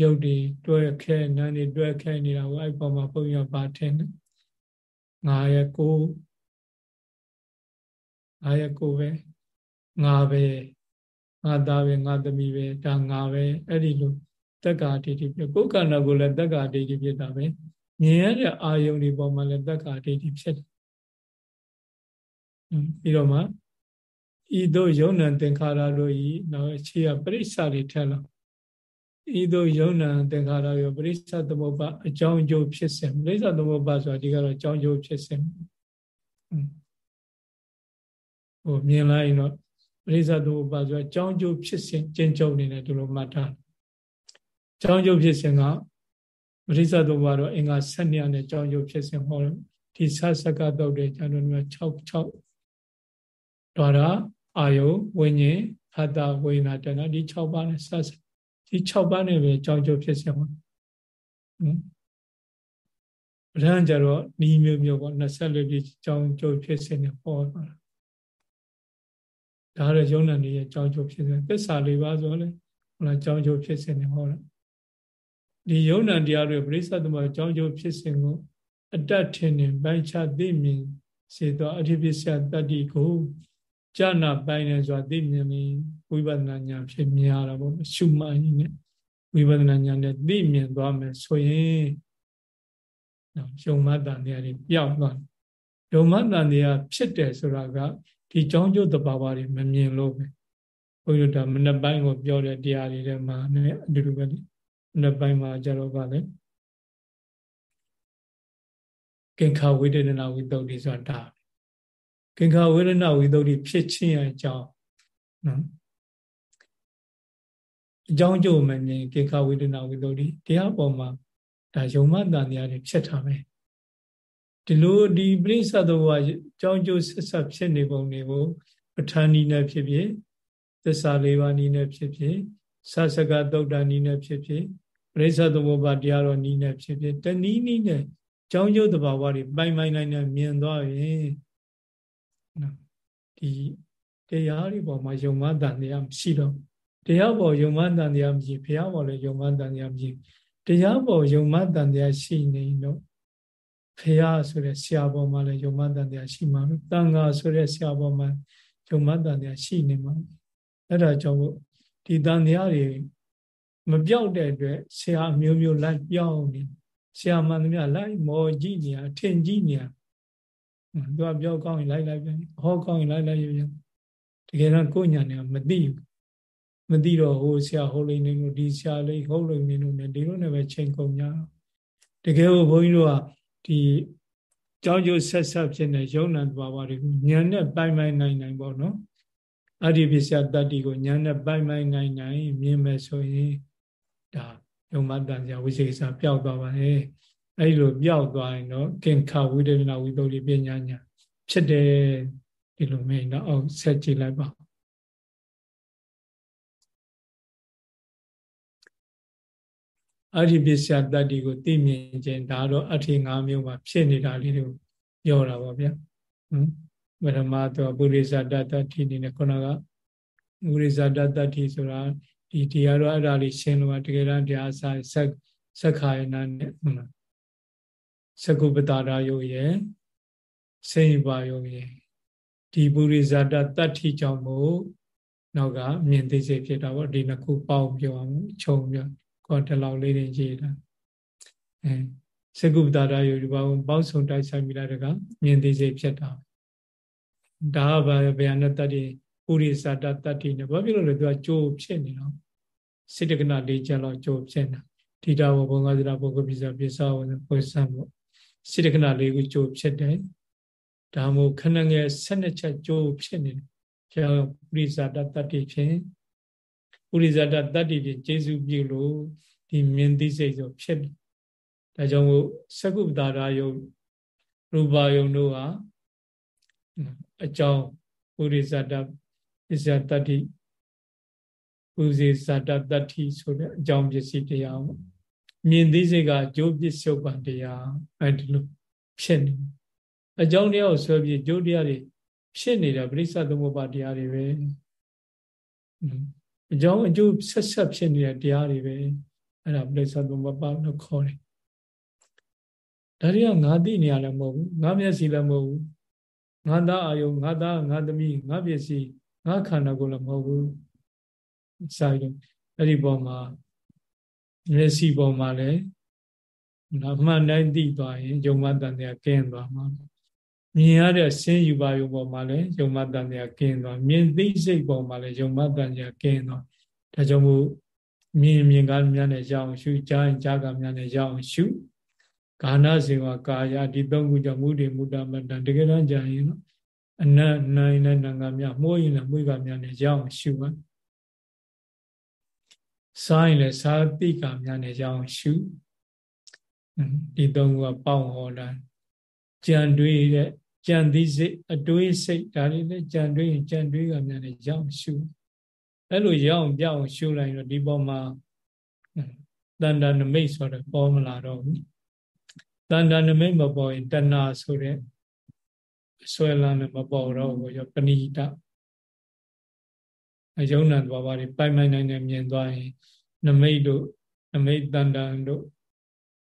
ရုပ်တွေတွဲခဲနာနေတွဲခဲနေတာကိုအဲ့ပေါ်မှာဘုန်းကြီးကပါထင်တယ်ငါရဲ့ကိုငါရဲ့ကိုပဲငါပဲငါသားပဲငါသမီးပဲဒါငါပဲအဲ့ဒီလိုတက်ကာဒိဋ္ဌိဖြစ်ကိုယ်ခန္ဓာကိုယ်လည်းတက်ကာဒိဋ္ဌိဖြစ်တာပဲမြင်ရတဲ့အာယုန်ဒီပေါ်မှာလည်းတက်ကာဒိဋ္ဌိဖြစ်တယ်ပြီးတော့မှဤသို့ယုံနံသင်္ခါရတို့ဤနောက်အခြေကပရိစ္ဆာတွေထက်လောက် ဤသို့ယုံနံသင်္ခါရရောပရိစ္ဆသမုပ္ပါအကြောင်းအကျိုးဖြစ်စဉ်ပရိစ္ဆသမုပ္ပါဆိုတာဒီကတော့အကြောင်းအကျိုးဖြစ်စဉ်ဟိုမြင်လိုက်ရင်တော့ပရိစ္ဆသမုပ္ပါဆိုတာအကြောင်းအကျိုးဖြစ်စဉ်ကျင့်ကြုံနေတယ်ဒီလိုမှတ်ထားအကြောင်းအကျိုးဖြစ်စဉ်ကပရိစ္ဆသမုပ္ပါတော့အင်္ဂါ7ညနဲ့အကြောင်းအကျိုးဖြစ်စဉ်ဟောတယ်ဒီဆဆကတောက်တဲ့ကျန်တော်မျိုး6 6တော်တာအာယုဝိညာဉ်ဖတ်တာဝိညာတဏဒီ6ပါးနဲ့ဆက် ဒီ6ပါးနဲ့ပဲကြောင်းကျိုးဖြစ်စေမှာနော်ဗရဟန်ကြတော့ဤမျိုးမျိုးပေါ့24ပြည့်ကြောင်းကျိုးဖြစ်စေနေဟောတာဒါရယုံနာနေရဲ့ကြောင်းကျိုးဖြစ်စေသစ္စာလေးပါးဆိုလဲဟိုလားကြောင်းကျိုးဖြစ်စေနေဟောတာဒီယုံနာတရားတွေပြိဿသမကြောင်းကျိုးဖြစ်စေကိုအတတ်ထင်နေပိုင်းခြားသိမြင်စေသောအဋ္ဌိပစ္စယတတ္တိကိုကြနာပိုင်းနေဆိုတာသိမြင်ပြီး ဝိပဿနာဉာဏ်ဖြစ်မြင်ရတာပေါ့ရှုမှန်ကြီးနဲ့ဝိပဿနာဉာဏ်နဲ့သိမြင်သွားမယ်ဆိုရင်နော်ယုံမတန်တရားတွေပျောက်သွားယုံမတန်တရားဖြစ်တယ်ဆိုတာကဒီကြောင်းကျိုးတဘာဝတွေမမြင်လို့ပဲဘုန်းကြီးတို့မနေ့ပိုင်းကိုပြောတဲ့တရားတွေထဲမှာလည်းအတူတူပဲမနေ့ပိုင်းမှာကြတော့ပါလေကင်္ခဝိတ္တနာဝိတ္တုတိဆိုတာကင်္ခဝေဒနာဝိသုဒ္ဓိဖြစ်ခြင်းအကြောင်းနော် အကြောင်းကျိုးမမြင်ကင်္ခဝေဒနာဝိသုဒ္ဓိတရားပေါ်မှာဒါယုံမတန်တရားတွေဖြစ်တာပဲဒီလိုဒီပြိဿသောကအကြောင်းကျိုးဆက်ဆက်ဖြစ်နေပုံတွေကိုပဋ္ဌာန်းဤနဲ့ဖြစ်ဖြစ်သစ္စာလေးပါးဤနဲ့ဖြစ်ဖြစ်သစကသုတ်တန်ဤနဲ့ဖြစ်ဖြစ်ပရိစ္ဆသမုပ္ပါတရားတော်ဤနဲ့ဖြစ်ဖြစ်တနည်းနည်းနဲ့ကြောင်းကျိုးတဘာဝတွေပိုင်ပိုင်နိုင်နဲ့မြင်သွားရင်နော်ဒီတရားတွေပေါ်မှာယုံမတန်တရားမရှိတော့ တရားပေါ်ယုံမတန်တရားမရှိဘုရားပေါ်လည်းယုံမတန်တရားမရှိတရားပေါ်ယုံမတန်တရားရှိနေတော့ဖះဆိုတဲ့ဆရာပေါ်မှာလည်းယုံမတန်တရားရှိမှာပဲတန်ဃာဆိုတဲ့ဆရာပေါ်မှာယုံမတန်တရားရှိနေမှာအဲ့ဒါကြောင့်ဒီတန်တရားတွေမပြောက်တဲ့အတွက်ဆရာမျိုးမျိုးလိုက်ပြောင်းနေဆရာမှန်သမျှလိုက်မော်ကြည့်နေရထင်ကြည့်နေရသူကပြောကောင်းရင်လိုက်လိုက်ပြန်ဟောကောင်းရင်လိုက်လိုက်ပြန်တကယ်တော့ကိုညာနေမသိဘူး မသိတော့ဟိုဆရာဟိုလိန်နေလို့ဒီဆရာလေးဟုတ်လိန်နေလို့ねဒီလိုနဲ့ပဲချိန်ကုန်ကြတကယ်ကိုဘုန်းကြီးတို့ကဒီကြောင်းကျိုးဆက်ဆက်ဖြစ်နေယုံနာတဘာဝတွေကိုဉာဏ်နဲ့ပိုင်ပိုင်နိုင်နိုင်ပေါ့နော်အတ္တိပစ္စယတတ္တိကိုဉာဏ်နဲ့ပိုင်ပိုင်နိုင်နိုင်မြင်မယ်ဆိုရင်ဒါယုံမတန်စရာဝိသေစာပျောက်သွားပါလေအဲ့လိုပျောက်သွားရင်တော့ကင်္ခဝိဒေနာဝိသုဒ္ဓိပညာညာဖြစ်တယ်ဒီလိုမျိုးတော့အောက်ဆက်ကြည့်လိုက်ပါ အဋ္ဌိပစ္စယတတ္တိကိုသိမြင်ခြင်းဒါတော့အဋ္ဌိ၅မျိုးမှာဖြစ်နေတာလေးတွေကိုပြောတာပါဗျာဟမ်ပရမတောပုရိသတတ္တိနေနဲ့ခုနကပုရိသတတ္တိဆိုတာဒီတရားတော့အဲ့ဒါလေးရှင်းလို့တကယ်တော့တရားစာဆက်ဆက်ခာယနာနဲ့ဟုတ်လားသကုပတာရာယုရဲ့စေပါယုရဲ့ဒီပုရိဇာတတတ္ထိကြောင့်မို့နောက်ကမြင်သိစေဖြစ်တာပေါ့ဒီနှစ်ခုပေါင်းပြောအောင်ခြုံပြော ကောတလောက်လေးတွေရေးတာအဲသကုပတာရာယုဒီဘောပေါင်းစုံတိုက်ဆိုင်မိလာတကမြင်သိစေဖြစ်တာဒါကဘာဗျာနတ္တိပုရိဇာတတတ္ထိနဲ့ဘာဖြစ်လို့လဲသူကကြိုးဖြစ်နေတော့စေတကနာလေးချက်လောက်ကြိုးဖြစ်နေတာထိတာဘဘုံကသရာပုဂ္ဂပိစ္ဆာပိစ္ဆာဝပုစံပေါ့စေတကနာလေးကိုကြိုးဖြစ်တယ်ဒါမို့ခဏငယ်၁၂ချက်ကြိုးဖြစ်နေတယ်ကျောင်းပုရိဇာတတတ္တိဖြင့် ပုရိဇာတတတ္တိဖြင့်ကျေစုပြုလို့ဒီမြင်သိစိတ်ဆိုဖြစ်တယ်ဒါကြောင့်မို့သကုပ္ပတာရာယုရူပါယုံတို့ဟာအကြောင်းပုရိဇာတပစ္စယတတ္တိပုဇေဇာတတတ္တိဆိုတဲ့အကြောင်းပစ္စည်းတရားပေါ့မြင်သိစိတ်ကအကျိုးပစ္စုပန်တရားအဲဒီလိုဖြစ်နေအကြောင်းတရားကိုဆွဲပြီးကျိုးတရားတွေဖြစ်နေတာပရိစ္ဆသမုပ္ပါတရားတွေပဲ အကြောင်းအကျိုးဆက်ဆက်ဖြစ်နေတဲ့တရားတွေပဲအဲ့ဒါပရိစ္ဆသမုပ္ပါလို့ခေါ်တယ်ဒါတွေကငါသိနေရလည်းမဟုတ်ဘူးငါမျက်စိလည်းမဟုတ်ဘူးငါသားအာယုငါသားငါသမီးငါပစ္စည်းငါခန္ဓာကိုယ်လည်းမဟုတ်ဘူးစာရုံအဲ့ဒီပုံမှာမျက်စိပုံမှာလည်းနော်မှန်တိုင်းသိသွားရင်ယုံမတန်တရားကင်းသွားမှာ မြင်ရတဲ့ဆင်းယူပါယုံပေါ်မှာလည်းယုံမတန်တရားကင်းသွားမြင်သိစိတ်ပေါ်မှာလည်းယုံမတန်တရားကင်းသွားဒါကြောင့်မို့မြင်မြင်ကားများနဲ့ရအောင်ရှုကြားရင်ကြားကားများနဲ့ရအောင်ရှုကာဏစေဝကာယဒီသုံးခုကြောင့်မုဒိမုဒ္ဒမတ္တတကယ်တမ်းကြာရင်နော်အနတ်နိုင်တဲ့နံကများမှုရင်လည်းမှုကများနဲ့ရအောင်ရှုပါစားရင်လည်းစားတိကများနဲ့ရအောင်ရှုဒီသုံးခုကပေါင်းဟောတာကြံတွေးတဲ့ ကြံသိစိတ်အတွေးစိတ်ဒါတွေလည်းကြံတွေးရင်ကြံတွေးကများနဲ့ရအောင်ရှုအဲ့လိုရအောင်ပြောင်းရှုလိုက်တော့ဒီပေါ်မှာတန်တနမိတ်ဆိုတော့ပေါ်မလာတော့ဘူးတန်တနမိတ်မပေါ်ရင်တဏှာဆိုတဲ့အဆွဲလန်းနဲ့မပေါ်တော့ဘူးရောပဏိတအယုံနာဘာဘာတွေပိုင်ပိုင်နိုင်နေမြင်သွားရင်နမိတ်တို့နမိတ်တန်တန်တို့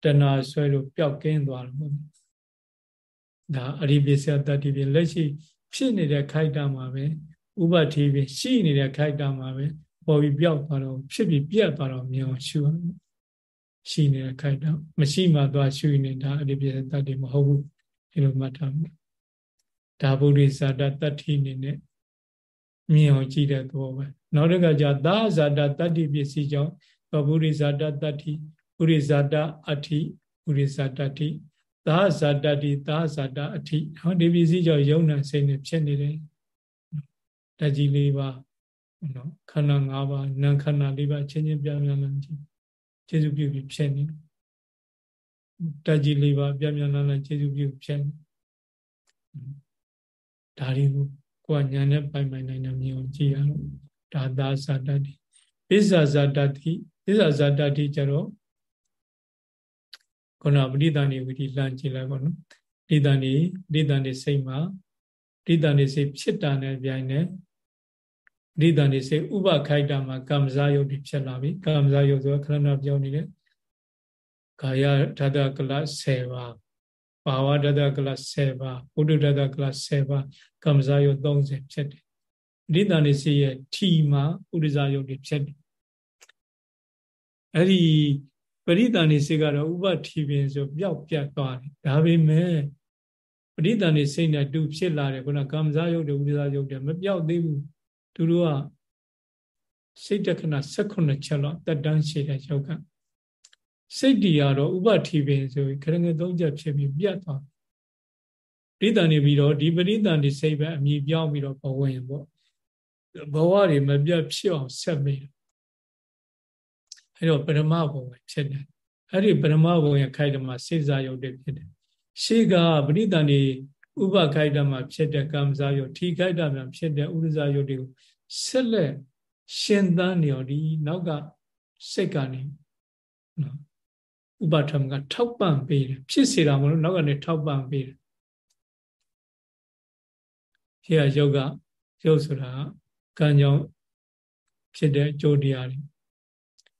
တဏှာဆွဲလို့ပျောက်ကင်းသွားလို့ ဒါအရိပိစတတ္တိပြလက်ရှိဖြစ်နေတဲ့ခိုက်တာမှာပဲဥပတိပြရှိနေတဲ့ခိုက်တာမှာပဲပေါ်ပြီးပျောက်သွားတော့ဖြစ်ပြီးပြတ်သွားတော့မြင်အောင်ရှုရမယ်ရှိနေတဲ့ခိုက်တာမရှိမှသွားရှုနေတာအရိပိစတတ္တိမဟုတ်ဘူးဒီလိုမှတ်ထားမယ်ဒါဗုဒ္ဓဇာတတတ္တိအနေနဲ့မြင်အောင်ကြည့်တဲ့သဘောပဲနောက်တစ်ခါကျသာဇာတတတ္တိပစ္စည်းကြောင့်ဗုဒ္ဓဇာတတတ္တိပုရိဇာတအဋ္ဌိပုရိဇာတတ္တိ သာဇာတတ္တိသာဇာတအဋ္ဌိဟောဒီပစ္စည်းကြောင့်ယုံနာစိတ်နဲ့ဖြစ်နေတယ်တကြီးလေးပါနော်ခန္ဓာ၅ပါးနာခန္ဓာ၄ပါးချင်းချင်းပြပြလန်းကြည့်ကျေစုပြုပြီးဖြစ်နေတကြီးလေးပါပြပြလန်းလန်းကျေစုပြုဖြစ်နေဒါတွေကိုကိုယ်ညာနဲ့ပိုင်ပိုင်နိုင်နေမြင်အောင်ကြည့်ရအောင်ဒါသာဇာတတ္တိပစ္ဆာဇာတတ္တိပစ္ဆာဇာတတ္တိကျတော့ ခုနပဋိသန္ဓေဝိတိလမ်းကြည့်လိုက်ပါနော်ပဋိသန္ဓေပဋိသန္ဓေစိတ်မှာပဋိသန္ဓေစိတ်ဖြစ်တာနဲ့ပြိုင်နေပဋိသန္ဓေစိတ်ဥပခိုက်တာမှာကမ္မဇာယုတ်ဖြစ်လာပြီကမ္မဇာယုတ်ဆိုခဏခဏပြောနေတယ်ကာယဓာတကလ10ပါးဘာဝဓာတကလ10ပါးဘုဒ္ဓဓာတကလ10ပါးကမ္မဇာယုတ်30ဖြစ်တယ်ပဋိသန္ဓေစေရဲ့ထီမှာဥဒ္ဒဇယုတ်တွေဖြစ်တယ်အဲ့ဒီပ ရိသန္ဓေစေကတော့ဥပထီပင်ဆိုပျောက်ပြတ်သွားတယ်ဒါပေမဲ့ပရိသန္ဓေစိတ်နဲ့တူဖြစ်လာတယ်ခုနကမ္မဇယုတ်တွေဥဒ္ဒဇယုတ်တွေမပြောက်သေးဘူးသူတို့ကစိတ်တခဏ16ချက်လောက်တက်တန်းရှိတဲ့ယောဂစိတ်တီကတော့ဥပထီပင်ဆိုခရငယ်သုံးချက်ဖြစ်ပြီးပြတ်သွားပရိသန္ဓေပြီးတော့ဒီပရိသန္ဓေစိတ်ပဲအမြည်ပြောင်းပြီးတော့ဘဝင်ပေါ့ဘဝတွေမပြတ်ဖြစ်အောင်ဆက်မိတယ် အဲ့တော့ပရမဘုံပဲဖြစ်တယ်အဲ့ဒီပရမဘုံရဲ့ခိုက်တမှာစေစားယုတ်တွေဖြစ်တယ်ရှေးကပရိသန္ဓေဥပခိုက်တမှာဖြစ်တဲ့ကမ္မဇာယုတ်ထိခိုက်တမှာဖြစ်တဲ့ဥရဇာယုတ်တွေကိုဆက်လက်ရှင်သန်နေရောဒီနောက်ကစိတ်ကနေနော်ဥပထမကထောက်ပံ့ပေးတယ်ဖြစ်စေတာမလို့နောက်ကနေထောက်ပံ့ပေးတယ်ဒီကယောဂရုပ်ဆိုတာကံကြောင့်ဖြစ်တဲ့အကျိုးတရားတွေ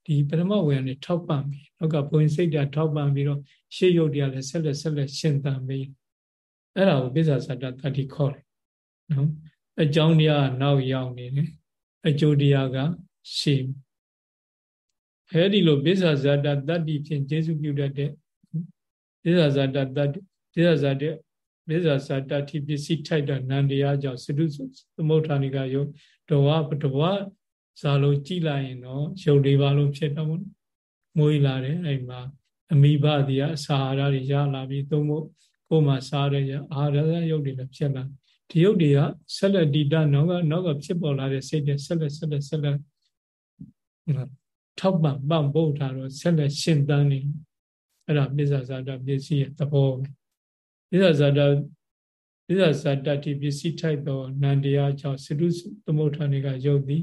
ဒီပရမဝေယံနဲ့ထောက်ပံ့ပြီးနောက်ကဘုံစိတ်ဓာတ်ထောက်ပံ့ပြီးတော့ရှေ့ရုပ်တရားလည်းဆက်လက်ဆက်လက်ရှင်းသန်ပြီးအဲ့ဒါကိုပိဿာဇာတတတိခေါ်တယ်နော်အကြောင်းတရားနောက်ရောက်နေတယ်အကျိုးတရားကရှေ့အဲဒီလိုပိဿာဇာတတတိဖြင့်ကျေစုပြုတတ်တဲ့ပိဿာဇာတတတိပိဿာဇာတပိဿာဇာတတိပစ္စည်းထိုက်တာနန္တရားကြောင့်စတုသမုဋ္ဌာနိကယောတဝတဝ ဇာလုံးကြည်လိုက်ရင်တော့ရုပ်လေးပါလုံးဖြစ်တော့ဘူးမွေးလာတယ်အဲ့မှာအမိဘဒီကအစာအာဟာရတွေရလာပြီးသုံးဖို့ကိုယ်မှာစားရရအာဟာရရုပ်တွေလည်းဖြစ်လာဒီရုပ်တွေကဆက်လက်တည်တနောက်ကနောက်ကဖြစ်ပေါ်လာတဲ့စိတ်တွေဆက်လက်ဆက်လက်ဆက်လက်ထောက်ပံ့ပံ့ပို့ထားတော့ဆက်လက်ရှင်သန်နေအဲ့ဒါပိဿဇာတပစ္စည်းရဲ့သဘောပဲပိဿဇာတပိဿဇာတတိပစ္စည်းထိုက်သောနန္တရားကြောင့်စတုသမုဋ္ဌာနေကယုတ်သည်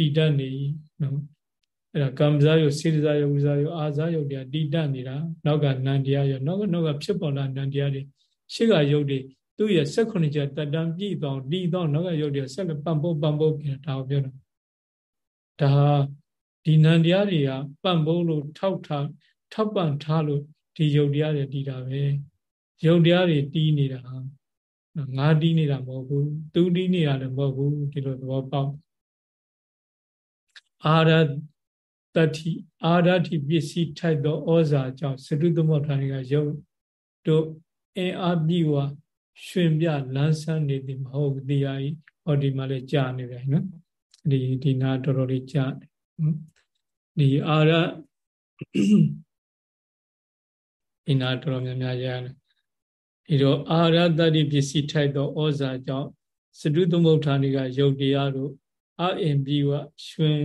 တည်တတ်နေနော်အဲ့ဒါကံစားယုစေတစားယုဥစားယုအာစားယုတရားတည်တတ်နေတာနောက်ကနန္တရားရောနောက်ကနောက်ကဖြစ်ပေါ်လာနန္တရားတွေရှေ့ကယုတ်တွေသူ့ရဲ့16ချက်တတန်ပြည့်တော့တည်တော့နောက်ကယုတ်တွေဆက်လက်ပံ့ပိုးပံ့ပိုးပြီးဒါကိုပြောတာဒါဒီနန္တရားတွေကပံ့ပိုးလို့ထောက်ထားထောက်ပံ့ထားလို့ဒီယုတ်တရားတွေတည်တာပဲယုတ်တရားတွေတည်နေတာငါတည်နေတာမဟုတ်ဘူးသူတည်နေတာလည်းမဟုတ်ဘူးဒီလိုသဘောပေါက် အာရတတိအာရတိပစ္စည်းထိုက်သောဩဇာကြောင့်စတုသမုဋ္ဌာနိကယုတ်တို့အင်အားပြည့်ဝရွှင်ပြလန်းဆန်းနေသည်မဟုတ်တရားဤဟောဒီမှာလည်းကြာနေတယ်နော်ဒီဒီနာတော်တော်လေးကြာတယ်ဒီအာရဒီနာတော်တော်များများရတယ်ဒီတော့အာရတတိပစ္စည်းထိုက်သောဩဇာကြောင့်စတုသမုဋ္ဌာနိကယုတ်တရားတို့အအင်ပြီးဝရွှင်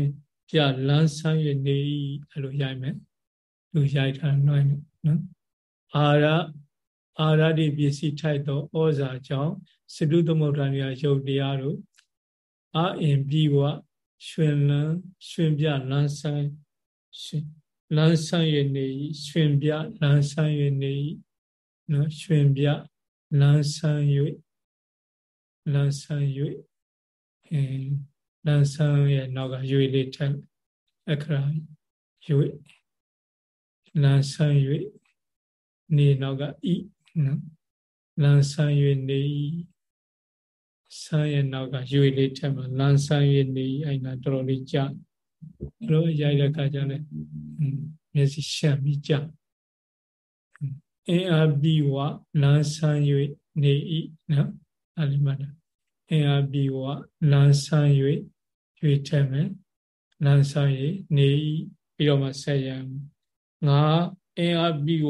ပြလန်းဆန်းရနေအဲ့လိုရိုက်မယ်လူရိုက်ထားနှိုင်းနော်အာရအာရတိပစ္စည်းထိုက်သောဩဇာကြောင့်စတုသမုဋ္ဌာနိယယုတ်တရားတို့အအင်ပြီးဝရွှင်လန်းရွှင်ပြလန်းဆန်းလန်းဆန်းရနေရွှင်ပြလန်းဆန်းရနေနော်ရွှင်ပြလန်းဆန်း၍လန်းဆန်း၍အဲ လန်ဆန်းရဲ့နောက်ကရွေလေးထက်အခရာရွေလန်ဆန်း၍နေနောက်ကဤနော်လန်ဆန်း၍နေဆန်းရဲ့နောက်ကရွေလေးထက်မှာလန်ဆန်း၍နေအဲ့ဒါတော်တော်လေးကြာအဲ့လိုရိုက်တဲ့အခါကျလည်းမျက်စိရှက်ပြီးကြာအင်းအပြီးဝလန်ဆန်း၍နေဤနော်အဲ့ဒီမှာအင်းအပြီးဝလန်ဆန်း၍ ရွေထက်မယ်လမ်းဆောင်ရည်နေပြီးတော့မှဆက်ရငါအင်အားပြီးက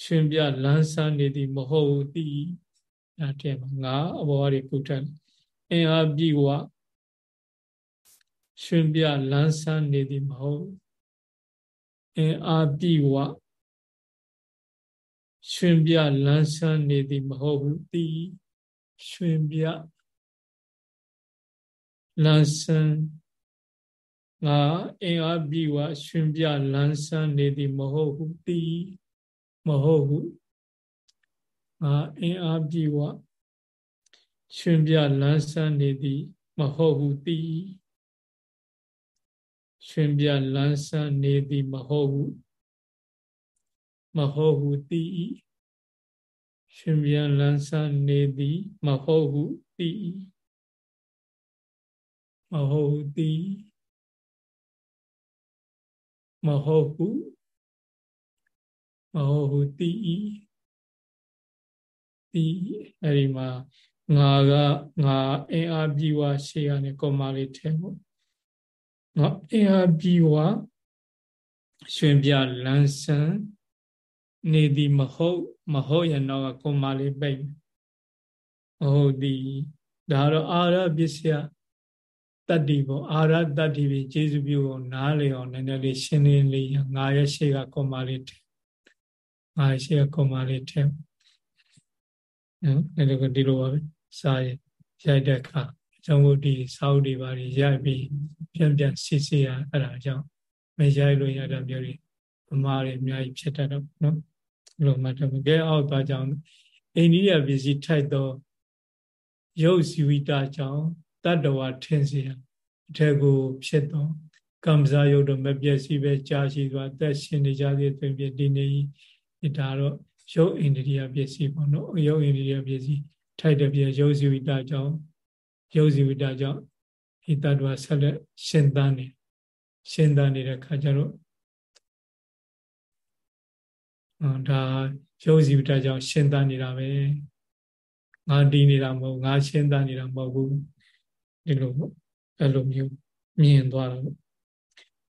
ရှင်ပြလမ်းဆောင်နေသည်မဟုတ်ဘူးတိအဲ့တဲ့မှာငါအဘောရီပုထက်အင်အားပြီးကရှင်ပြလမ်းဆောင်နေသည်မဟုတ်အင်အားပြီးကရှင်ပြလမ်းဆောင်နေသည်မဟုတ်ဘူးတိရှင်ပြ လန်းဆန်းငါအင်အားပြီးဝရှင်ပြလန်းဆန်းနေသည်မဟုတ်ဟုသိမဟုတ်ဟုငါအင်အားပြီးဝရှင်ပြလန်းဆန်းနေသည်မဟုတ်ဟုသိရှင်ပြလန်းဆန်းနေသည်မဟုတ်ဟုမဟုတ်ဟုသိရှင်ပြန်လန်းဆန်းနေသည်မဟုတ်ဟုသိ မဟုတ်ဟုသိမဟုတ်ဟုမဟုတ်ဟုသိသိအဲ့ဒီမှာငါကငါအင်အားပြီးွားရှေ့ကနေကောမလေးထဲပေါ့ငါအင်အားပြီးွားရှင်ပြလန်းဆန်းနေသည်မဟုတ်မဟုတ်ရင်တော့ကောမလေးပိတ်ဟုတ်သည်ဒါတော့အာရပစ္စယ တတ္တိပေါ့အာရတတ္တိပဲကျေစုပြုကိုနားလေအောင်နည်းနည်းလေးရှင်းလင်းလေးငါရဲ့ရှေ့ကကောမလေးထဲငါရဲ့ရှေ့ကကောမလေးထဲနော်အဲ့လိုဒီလိုပါပဲစာရရိုက်တဲ့အခါအကြောင်းကိုဒီစာအုပ်တွေပါရိုက်ပြီးပြန်ပြန်စစ်စစ်ရအဲ့ဒါကြောင့်မရိုက်လို့ရတာမျိုးတွေအမှားတွေအများကြီးဖြစ်တတ်တော့နော်ဘလို့မှတ်တယ်ကဲအောက်သွားကြအောင်အိန္ဒိယပစ္စည်းထိုက်သောရုပ်စီဝိတာကြောင့် တတ္တဝါထင်စီရအထက်ကို ဖြစ်တော့ကမ္မဇာယုတ်တော့မပြည့်စုံပဲကြာရှိစွာသက်ရှင်နေကြသည်အတွင်ဖြစ်ဒီနေဤဒါတော့ရုပ်အိန္ဒိယပစ္စည်းပေါ့နော်ရုပ်အိန္ဒိယပစ္စည်းထိုက်တဲ့ပြရုပ်ဇီဝိတကြောင့်ရုပ်ဇီဝိတကြောင့်ဤတတ္တဝါဆက်လက်ရှင်သန်နေရှင်သန်နေတဲ့ခါကျတော့ဒါရုပ်ဇီဝိတကြောင့်ရှင်သန်နေတာပဲငါတည်နေတာမဟုတ်ငါရှင်သန်နေတာမဟုတ်ဘူး ဒီလိုပေါ့အဲ့လိုမျိုးမြင်သွားတာပေါ့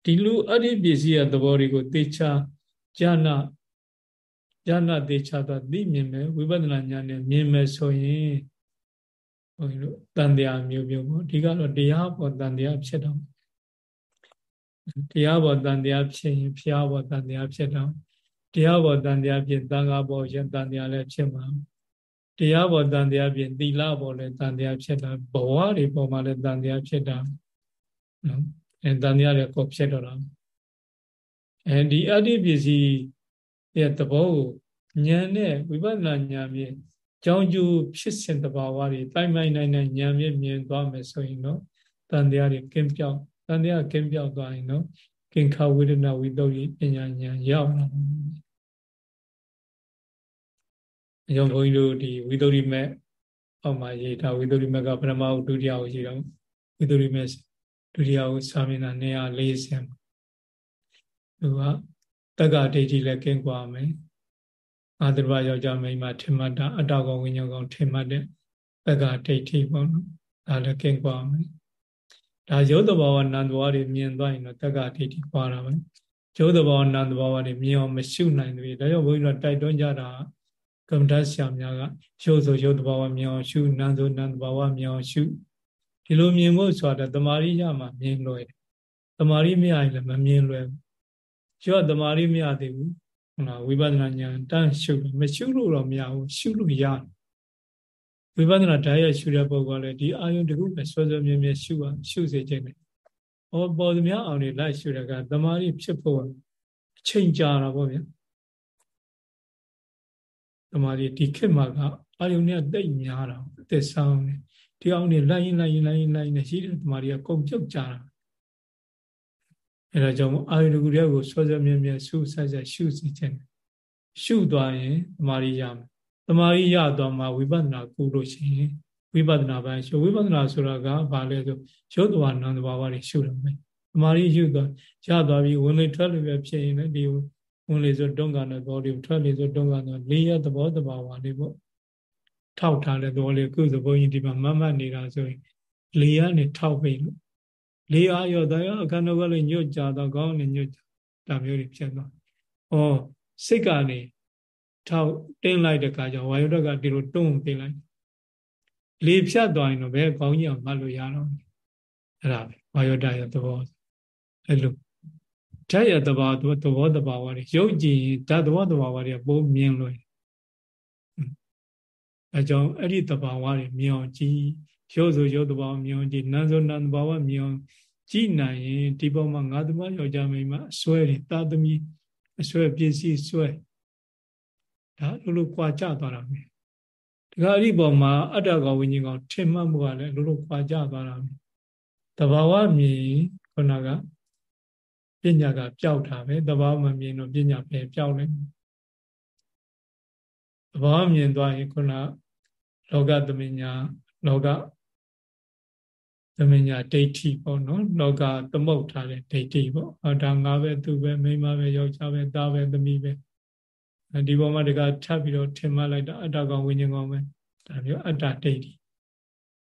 ဒီလိုအဲ့ဒီပစ္စည်းရဲ့သဘောတွေကိုသေချာဉာဏဉာဏသေချာသာသိမြင်မယ်ဝိပဿနာဉာဏ်နဲ့မြင်မယ်ဆိုရင်ဘုန်းကြီးတို့တန်တရားမျိုးမျိုးပေါ့ဒီကတော့တရားပေါ်တန်တရားဖြစ်တော့တရားပေါ်တန်တရားဖြစ်ရင်ဖျားပေါ်တန်တရားဖြစ်တော့တရားပေါ်တန်တရားဖြစ်သံဃာပေါ်ရင်တန်တရားလည်းဖြစ်မှာ တရားပေါ်တန်တရားဖြစ်သီလပေါ်လည်းတန်တရားဖြစ်တာဘဝတွေပေါ်မှာလည်းတန်တရားဖြစ်တာနော်အဲတန်တရားတွေကိုဖြစ်တော့တာအဲဒီအတ္တိပစ္စည်းရဲ့သဘောကိုဉာဏ်နဲ့ဝိပဿနာဉာဏ်ဖြင့်ကြောင်းကျိုးဖြစ်စဉ်တဘာဝတွေတိုက်မိုက်နိုင်တဲ့ဉာဏ်ဖြင့်မြင်သွားမယ်ဆိုရင်တော့တန်တရားတွေကင်းပြောက်တန်တရားကင်းပြောက်သွားရင်တော့ကင်္ခဝေဒနာဝိတုဒ္ဓိပညာဉာဏ်ရောက်လာတယ် အကြောင်းဘုန်းကြီးတို့ဒီဝိသုရိမေအောက်မှာရေးထားဝိသုရိမေကပရမဟုဒုတိယကိုရေးတော့ဝိသုရိမေဒုတိယကိုစာမျက်နှာ240သူကတက္ကဒိဋ္ဌိလည်းကင်းကွာမယ်အာတရဘယောက်ျားမိန်းမထင်မှတ်တာအတ္တကောင်ဝိညာဉ်ကောင်ထင်မှတ်တဲ့တက္ကဒိဋ္ဌိပေါ့နော်ဒါလည်းကင်းကွာမယ်ဒါရုပ်တဘာဝနန္တဘာဝတွေမြင်သွားရင်တော့တက္ကဒိဋ္ဌိပွားတာပဲရုပ်တဘာဝနန္တဘာဝတွေမြင်အောင်မရှုနိုင်သေးဘူးဒါကြောင့်ဘုန်းကြီးတို့တိုက်တွန်းကြတာ ကမ္မဋ္ဌဆရာများကရုပ်ဆိုရုပ်တဘာဝမြင်အောင်ရှုနာမ်ဆိုနာမ်တဘာဝမြင်အောင်ရှုဒီလိုမြင်ဖို့ဆိုတာတမာရိရမှာမြင်လွယ်တမာရိမရရင်လည်းမမြင်လွယ်ဘူးကျော်တမာရိမရသေးဘူးဟုတ်လားဝိပဿနာဉာဏ်တန်းရှုမရှုလို့တော့မရဘူးရှုလို့ရတယ်ဝိပဿနာဓာတ်ရရှုတဲ့ပုဂ္ဂိုလ်ကလည်းဒီအာယုန်တခုပဲစောစောမြဲမြဲရှုအောင်ရှုစေခြင်းနဲ့ဟောပေါ်သမျှအောင်နေလိုက်ရှုတဲ့ကတမာရိဖြစ်ဖို့အချိန်ကြာတာပေါ့ဗျာ တမာရီဒီခေတ်မှာကအာယုန်နဲ့တိတ်များတာအသက်ဆောင်နေဒီအောင်နေလိုက်ရင်လိုက်ရင်လိုက်ရင်လိုက်နေရှိတဲ့တမာရီကကုန်ပြုတ်ကြတာအဲဒါကြောင့်အာယုန်ကူရဲကိုစောစောမြဲမြဲရှုဆက်ဆက်ရှုစီခြင်းရှုသွားရင်တမာရီရမယ်တမာရီရသွားမှဝိပဿနာကုလို့ရှိရင်ဝိပဿနာပိုင်းရှုဝိပဿနာဆိုတာကဘာလဲဆိုရုပ်တော်နန္တဘာဝတွေရှုတယ်မယ်တမာရီရှုသွားရသွားပြီးဝင်လေထွက်လေပဲဖြစ်ရင်လည်းဒီ ဝင်လေဆိုတွန်းကန်တဲ့သဘောလေးထွက်လေဆိုတွန်းကန်တဲ့လေးရသဘောတဘာဝလေးပေါ့ထောက်ထားတဲ့သဘောလေးကုသဘုန်းကြီးဒီမှာမမတ်နေတာဆိုရင်လေးရနဲ့ထောက်ပြီလို့လေးအားရောတရားအခန္ဓာကလည်းညွတ်ကြတော့ကောင်းနေညွတ်တာမျိုးတွေဖြစ်သွား။ဩစိတ်ကနေထောက်တင်းလိုက်တဲ့အခါကျဝါယုဒကဒီလိုတွန်းပေးလိုက်။လေဖြတ်သွားရင်တော့ဘယ်ကောင်းကြီးအောင်မှတ်လို့ရတော့အဲ့ဒါပဲဝါယုဒရဲ့သဘောအဲ့လို ဓာတ်ရသဘာဝသဘောတဘာဝတွေရုပ်ကြည့်ဓာတ်သဘောတဘာဝတွေပိုးမြင်လို့အဲကြောင့်အဲ့ဒီတဘာဝတွေမြင်အောင်ကြည့်ရုပ်ဆိုရုပ်တဘာဝမြင်အောင်ကြည့်နာမ်ဆိုနာမ်တဘာဝမြင်အောင်ကြည့်နိုင်ရင်ဒီပုံမှာငါသမားယောက်ျားမိန်းမအစွဲတွေတာသမီအစွဲပစ္စည်းစွဲဒါလိုလိုကြွာကြသွားတာပဲတခါအဲ့ဒီပုံမှာအတ္တကောင်ဝိညာဉ်ကောင်ထင်မှတ်မှုကလည်းလိုလိုကြွာကြသွားတာပဲတဘာဝမြင်ခုနက ပညာကပျောက်တာပဲတဘာမမြင်တော့ပညာပဲပျောက်လိုက်သဘောမြင်သွားရင်ခုနလောကသမညာလောကသမညာဒိဋ္ဌိပေါ့နော်လောကသမုတ်ထားတဲ့ဒိဋ္ဌိပေါ့ဟောဒါငါပဲသူပဲမိန်းမပဲယောက်ျားပဲသားပဲသမီးပဲဒီပေါ်မှာတကထပ်ပြီးတော့ထင်မှလိုက်တာအတ္တကောင်ဝိညာဉ်ကောင်ပဲဒါမျိုးအတ္တဒိဋ္ဌိ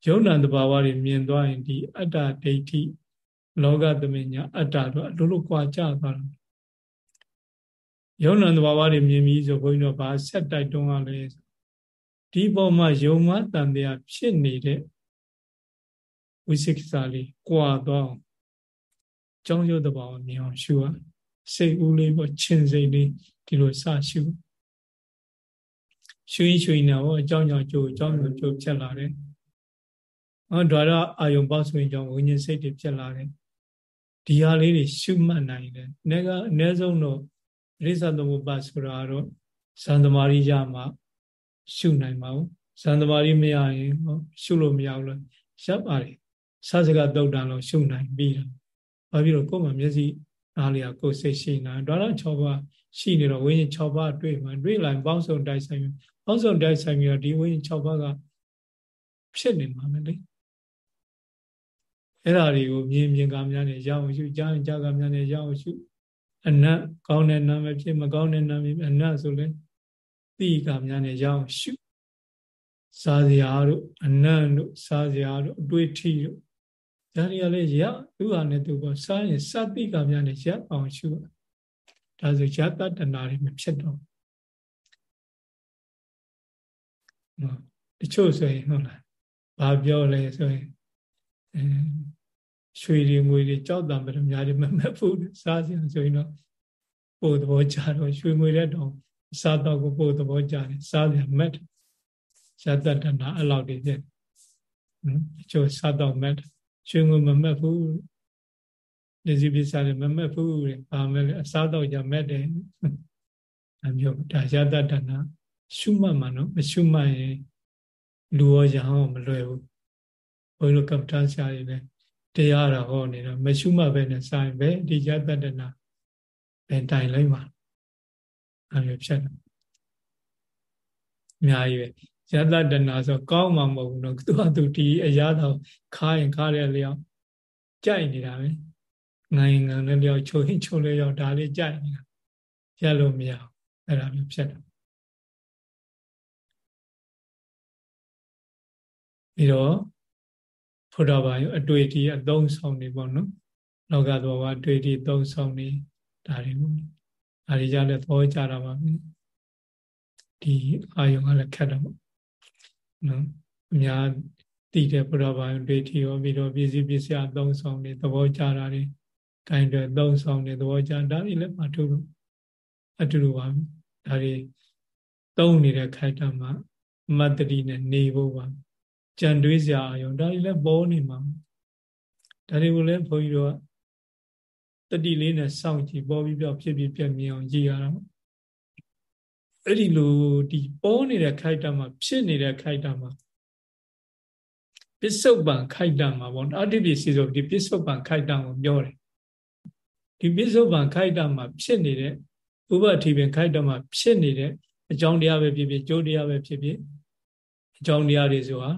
ယုံနာတဘာဝတွေမြင်သွားရင်ဒီအတ္တဒိဋ္ဌိ လောကသမညာအတ္တတော့အလိုလိုကွာကြသွားတယ်ယုံနာတဘာဝတွေမြင်ပြီးဆိုဘုန်းကြီးတို့ဗာဆက်တိုက်တွန်းရလဲဒီပေါ်မှာယုံမတန်တရားဖြစ်နေတဲ့ဝိသိကိစ္စလေးကွာသွားအောင်ကြောင်းရုပ်တဘာဝမြင်အောင်ရှုရစိတ်ဦးလေးပေါ့ချင်းစိတ်လေးဒီလိုစရှုရှုရင်ရှုရင်တော့အကြောင်းကြောင့်ကြိုးအကြောင်းကြောင့်ကြိုးဖြစ်လာတယ်။ဟောဒါရအာယုံပေါ့ဆိုရင်ကြောင့်ဝိညာဉ်စိတ်တွေဖြစ်လာတယ်။ ဒီဟာလေးတွေရှုမှတ်နိုင်တယ်။နေကအနည်းဆုံးတော့ရိသသမုပ္ပါဆိုတာတော့ဇန်သမารိရမှာရှုနိုင်ပါဘူး။ဇန်သမารိမရရင်ဟောရှုလို့မရဘူးလို့ရပ်ပါတယ်။စစကတုတ်တန်လို့ရှုနိုင်ပြီးတာ။ဘာဖြစ်လို့ကိုယ်မှမျက်စိအားလျာကိုယ်စိတ်ရှိနေတာဒါတော့6ပါးရှိနေတော့ဝိညာဉ်6ပါးတွေ့မှာတွေ့လိုက်ပေါင်းစုံတိုက်ဆိုင်ပေါင်းစုံတိုက်ဆိုင်ပြီးတော့ဒီဝိညာဉ်6ပါးကဖြစ်နေမှာမယ်လေ အဲ့ဒါတွေကိုမြင်မြင်ကများနဲ့ရအောင်ရှုကြားရင်ကြားကများနဲ့ရအောင်ရှုအနတ်ကောင်းတဲ့နာမည်ဖြစ်မကောင်းတဲ့နာမည်အနတ်ဆိုလဲတိကများနဲ့ရအောင်ရှုစားစရာတို့အနတ်တို့စားစရာတို့အတွေ့အထိတို့ဒါတွေကလည်းရသူ့ဟာနဲ့သူပေါ့စားရင်စတိကများနဲ့ရအောင်ရှုဒါဆိုရတတနာတွေမဖြစ်တော့နော်တချို့ဆိုရင်ဟုတ်လားဘာပြောလဲဆိုရင်အဲ ရွှေတွေငွေတွေကြောက်တံပရများတွေမမက်ဘူးစားစရာဆိုရင်တော့ပို့သဘောကြတော့ရွှေငွေတဲ့တော့စားတော့ကိုပို့သဘောကြတယ်စားစရာမက်ရတတနာအဲ့လောက်တွေဖြစ်နော်တချို့စားတော့မက်ရွှေငွေမမက်ဘူးလက်စီပစ္စည်းမမက်ဘူးတဲ့ဘာမဲလဲအစားတော့ကြမက်တယ်အမျိုးဒါရတတနာရှုမှတ်မှာနော်မရှုမှတ်ရင်လူရောရဟောမလွယ်ဘူးဘုန်းကြီးတို့ကပ္ပဋ္ဌာန်းဆရာတွေလည်း တရားတော်ဟောနေတော့မရှုမှတ်ပဲနဲ့စာရင်ပဲဒီရတတနာပဲတိုင်လိုက်မှာအမျိုးဖြစ်တယ်အများကြီးပဲယတတနာဆိုကောင်းမှမဟုတ်ဘူးနော်သူကသူဒီအရာတော်ခါရင်ခါတဲ့လျောက်ကြိုက်နေတာပဲငိုင်းငံလည်းလျောက်ချိုးရင်ချိုးလည်းလျောက်ဒါလေးကြိုက်နေတာရလို့မရအောင်အဲ့ဒါမျိုးဖြစ်တယ်ပြီးတော့ ဖုဒ္ဓဘာယအတွေ့အထိအသုံးဆောင်နေပေါ့နော်လောကသဘောအတွေ့အထိသုံးဆောင်နေဒါတွေပေါ့ဒါတွေကြလည်းသဘောကြတာပါဒီအာယုံကလည်းခက်တယ်ပေါ့နော်အများတည်တဲ့ဘုရားဘာဒိဋ္ဌိရောပြီးတော့ပစ္စည်းပစ္စယသုံးဆောင်နေသဘောကြတာတွေကိုင်းတဲ့သုံးဆောင်နေသဘောကြဒါတွေလည်းမတူလို့အတူတူပါပဲဒါတွေသုံးနေတဲ့ခိုက်တမှာမတ္တိနဲ့နေဖို့ပါ ကြံတွေးစရာအယုံဒါတွေလည်းပေါ်နေမှာဒါတွေကိုလည်းဘုန်းကြီးတို့ကတတိလေးနဲ့စောင့်ကြည့်ပေါ်ပြီးပြောဖြစ်ဖြစ်ပြက်မြင်အောင်ကြည့်ရအောင်အဲ့ဒီလိုဒီပေါ်နေတဲ့ခိုက်တာမှာဖြစ်နေတဲ့ခိုက်တာမှာပစ္စုပန်ခိုက်တာမှာပေါ့အတ္တိပစ္စည်းဆိုဒီပစ္စုပန်ခိုက်တာကိုပြောတယ်ဒီပစ္စုပန်ခိုက်တာမှာဖြစ်နေတဲ့ဥပတိပင်ခိုက်တာမှာဖြစ်နေတဲ့အကြောင်းတရားပဲဖြစ်ဖြစ်ကျိုးတရားပဲဖြစ်ဖြစ်အကြောင်းတရားတွေဆိုတာ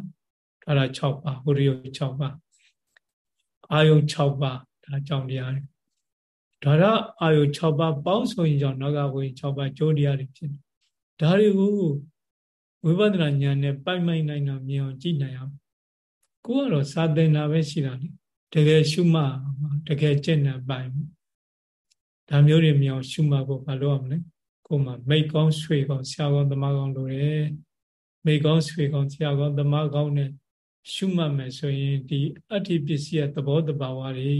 ဒါက6ပါဟိုရိယ6ပါအာယုံ6ပါဒါအကြောင်းတရားတွေဒါရအာယုံ6ပါပေါင်းဆိုရင်ကြောင့်နောကဝိ6ပါကျိုးတရားတွေဖြစ်တယ်ဒါတွေကိုဝိပဿနာဉာဏ်နဲ့ပိုက်မိုက်နိုင်တာမြင်အောင်ကြည့်နိုင်အောင်ကိုကတော့စာသင်တာပဲရှိတာလေတကယ်ရှုမှတ်တကယ်ကျင့်တဲ့ပိုင်ဒါမျိုးတွေမြင်အောင်ရှုမှတ်ဖို့မလုပ်ရမလဲကိုမှမိတ်ကောင်းဆွေကောင်းဆရာကောင်းသမားကောင်းလိုတယ်မိတ်ကောင်းဆွေကောင်းဆရာကောင်းသမားကောင်းနဲ့ ရှုမှတ်မယ်ဆိုရင်ဒီအဋ္ဌိပစ္စည်းရဲ့သဘောတဘာဝတွေ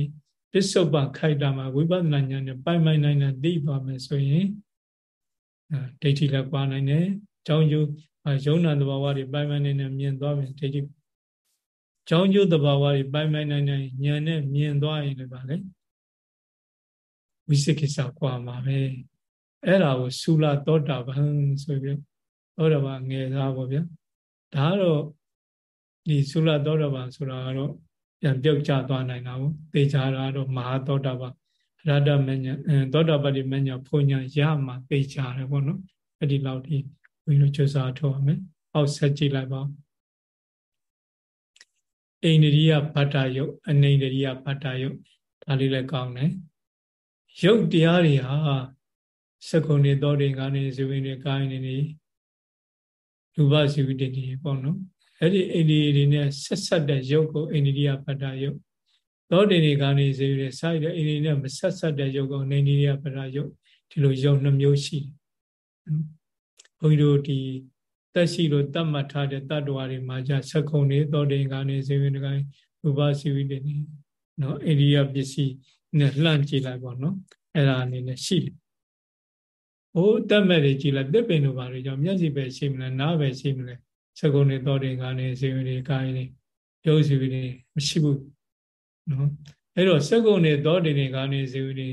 ပစ္စုပန်ခိုက်တာမှာဝိပဿနာဉာဏ်နဲ့ပိုင်မိုက်နိုင်တဲ့သိပါမယ်ဆိုရင်ဒိဋ္ဌိလည်းပွားနိုင်တယ်။ကြောင်းကျိုးယုံနာတဘာဝတွေပိုင်ပိုင်နိုင်နေမြင်သွားပြီဒိဋ္ဌိ။ကြောင်းကျိုးတဘာဝတွေပိုင်ပိုင်နိုင်နိုင်ဉာဏ်နဲ့မြင်သွားရင်လည်းပါလေဝိသိကိစ္စကွာမှာပဲ။အဲ့ဒါကိုသုလသောတာပန်ဆိုပြီးသောတာပန်ငယ်သားပေါ့ဗျာ။ဒါကတော့ ဒီသုလသောတာပန်ဆိုတာကတော့ပြန်ပြုတ်ကျသွားနိုင်တာကိုသေချာတာတော့မဟာသောတာပန်ရတ္တမညာသောတာပတိမညာဖုန်ညာရမှာသိချတယ်ပေါ့နော်အဲ့ဒီလောက်ဒီဘုန်းကြီးတို့ကြိုးစားထုတ်ရမယ်အောက်ဆက်ကြည့်လိုက်ပါအိန္ဒိယဗတ္တယုတ်အနေန္ဒိယဗတ္တယုတ်ဒါလေးလည်းကောင်းတယ်ယုတ်တရားတွေဟာစကုံနေတော်တွေကနေဇဝိနေကိုင်းနေနေလူပဇီဝိတ္တိပေါ့နော် အဲ့ဒီအိန္ဒိယတွေနဲ့ဆက်ဆက်တဲ့ယုတ်ကိုအိန္ဒိယဗတ္တယုတ်သောတေနေကနေဇီရစိုက်တဲ့အိန္ဒိယနဲ့မဆက်ဆက်တဲ့ယုတ်ကိုအိန္ဒိယဗတ္တယုတ်ဒီလိုယုတ်နှမျိုးရှိတယ်ဘုန်းကြီးတို့ဒီတက်ရှိလို့တတ်မှတ်ထားတဲ့တတ္တဝါတွေမှာじゃဆက်ခုံနေသောတေကနေဇီရကိုင်းဥပစီဝိတ္တိနော်အိန္ဒိယပစ္စည်းနဲ့လှမ်းကြည့်လိုက်ပေါ့နော်အဲ့ဒါအနေနဲ့ရှိတယ်ဟိုတက်မဲ့တွေကြည့်လိုက်တစ်ပင်တို့ဘာတွေကြောင့်မျက်စိပဲရှိမလဲနားပဲရှိမလဲ စကုံနေတော်တင်ကနေဇေဝနေကိုင်းနေရုပ်စီနေမရှိဘူးနော်အဲ့တော့စကုံနေတော်တင်နေကနေဇေဝနေ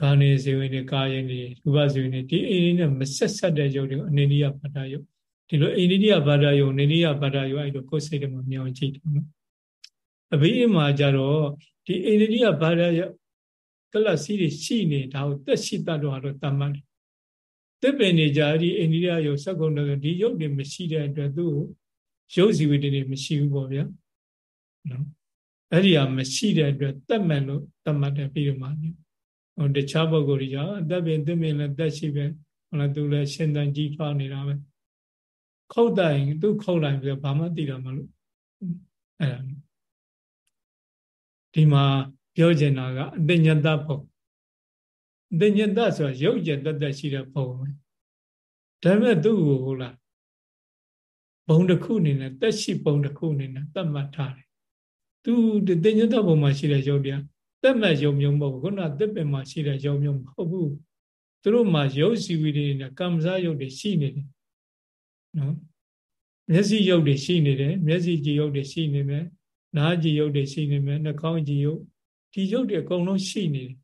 ကာနေဇေဝနေကာယနေရူပဇေဝနေဒီအိန္ဒိယမဆက်ဆက်တဲ့ရုပ်တွေကိုအနေနိယပါဒယုတ်ဒီလိုအိန္ဒိယပါဒယုတ်အနေနိယပါဒယုတ်အဲ့လိုကိုယ်စိတ်ထဲမှာမြောင်ကြည့်တယ်နော်အဘိဓမ္မာကြတော့ဒီအိန္ဒိယပါဒယုတ်ကလစီတွေရှိနေတာကိုတက်ရှိတတ်တော့တော့တမ္မတယ် တစ်ပင်နေကြဒီအိန္ဒိယယုတ်စက္ကုံတော်ဒီယုတ်တွေမရှိတဲ့အတွက်သူ့ရုပ်စီဝိတ္တွေမရှိဘူးပေါ့ဗျာနော်အဲ့ဒီဟာမရှိတဲ့အတွက်တတ်မှန်လို့တတ်မှတ်တယ်ပြီးတော့မှဟိုတခြားပုဂ္ဂိုလ်တွေကြောင့်အသက်ပင်သစ်ပင်လည်းတက်ရှိပဲဟိုလည်းသူလည်းရှင်သန်ကြီးထွားနေတာပဲခုတ်တိုင်သူခုတ်လိုက်ပြီးတော့ဘာမှသိတာမလို့အဲ့ဒါဒီမှာပြောချင်တာကအတ္တညတဘုံတ ညတဆိုတာရုပ်ကျက်တတ်ရှိတဲ့ပုံပဲဒါပေမဲ့သူ့ကိုဟုတ်လားဘုံတစ်ခုအနေနဲ့တက်ရှိဘုံတစ်ခုအနေနဲ့တတ်မှတ်ထားတယ်သူတညတဘုံမှာရှိတဲ့ရုပ်တရားတက်မဲ့ရုပ်မျိုးမဟုတ်ဘူးခုနတက်ပင်မှာရှိတဲ့ရုပ်မျိုးမဟုတ်ဘူးသူတို့မှာရုပ်စီဝီတွေနဲ့ကံစားရုပ်တွေရှိနေတယ်နော်မျက်စိရုပ်တွေရှိနေတယ်မျက်စိကြည်ရုပ်တွေရှိနေမယ်နားကြည်ရုပ်တွေရှိနေမယ်နှာခေါင်းကြည်ရုပ်ဒီရုပ်တွေအကုန်လုံးရှိနေတယ်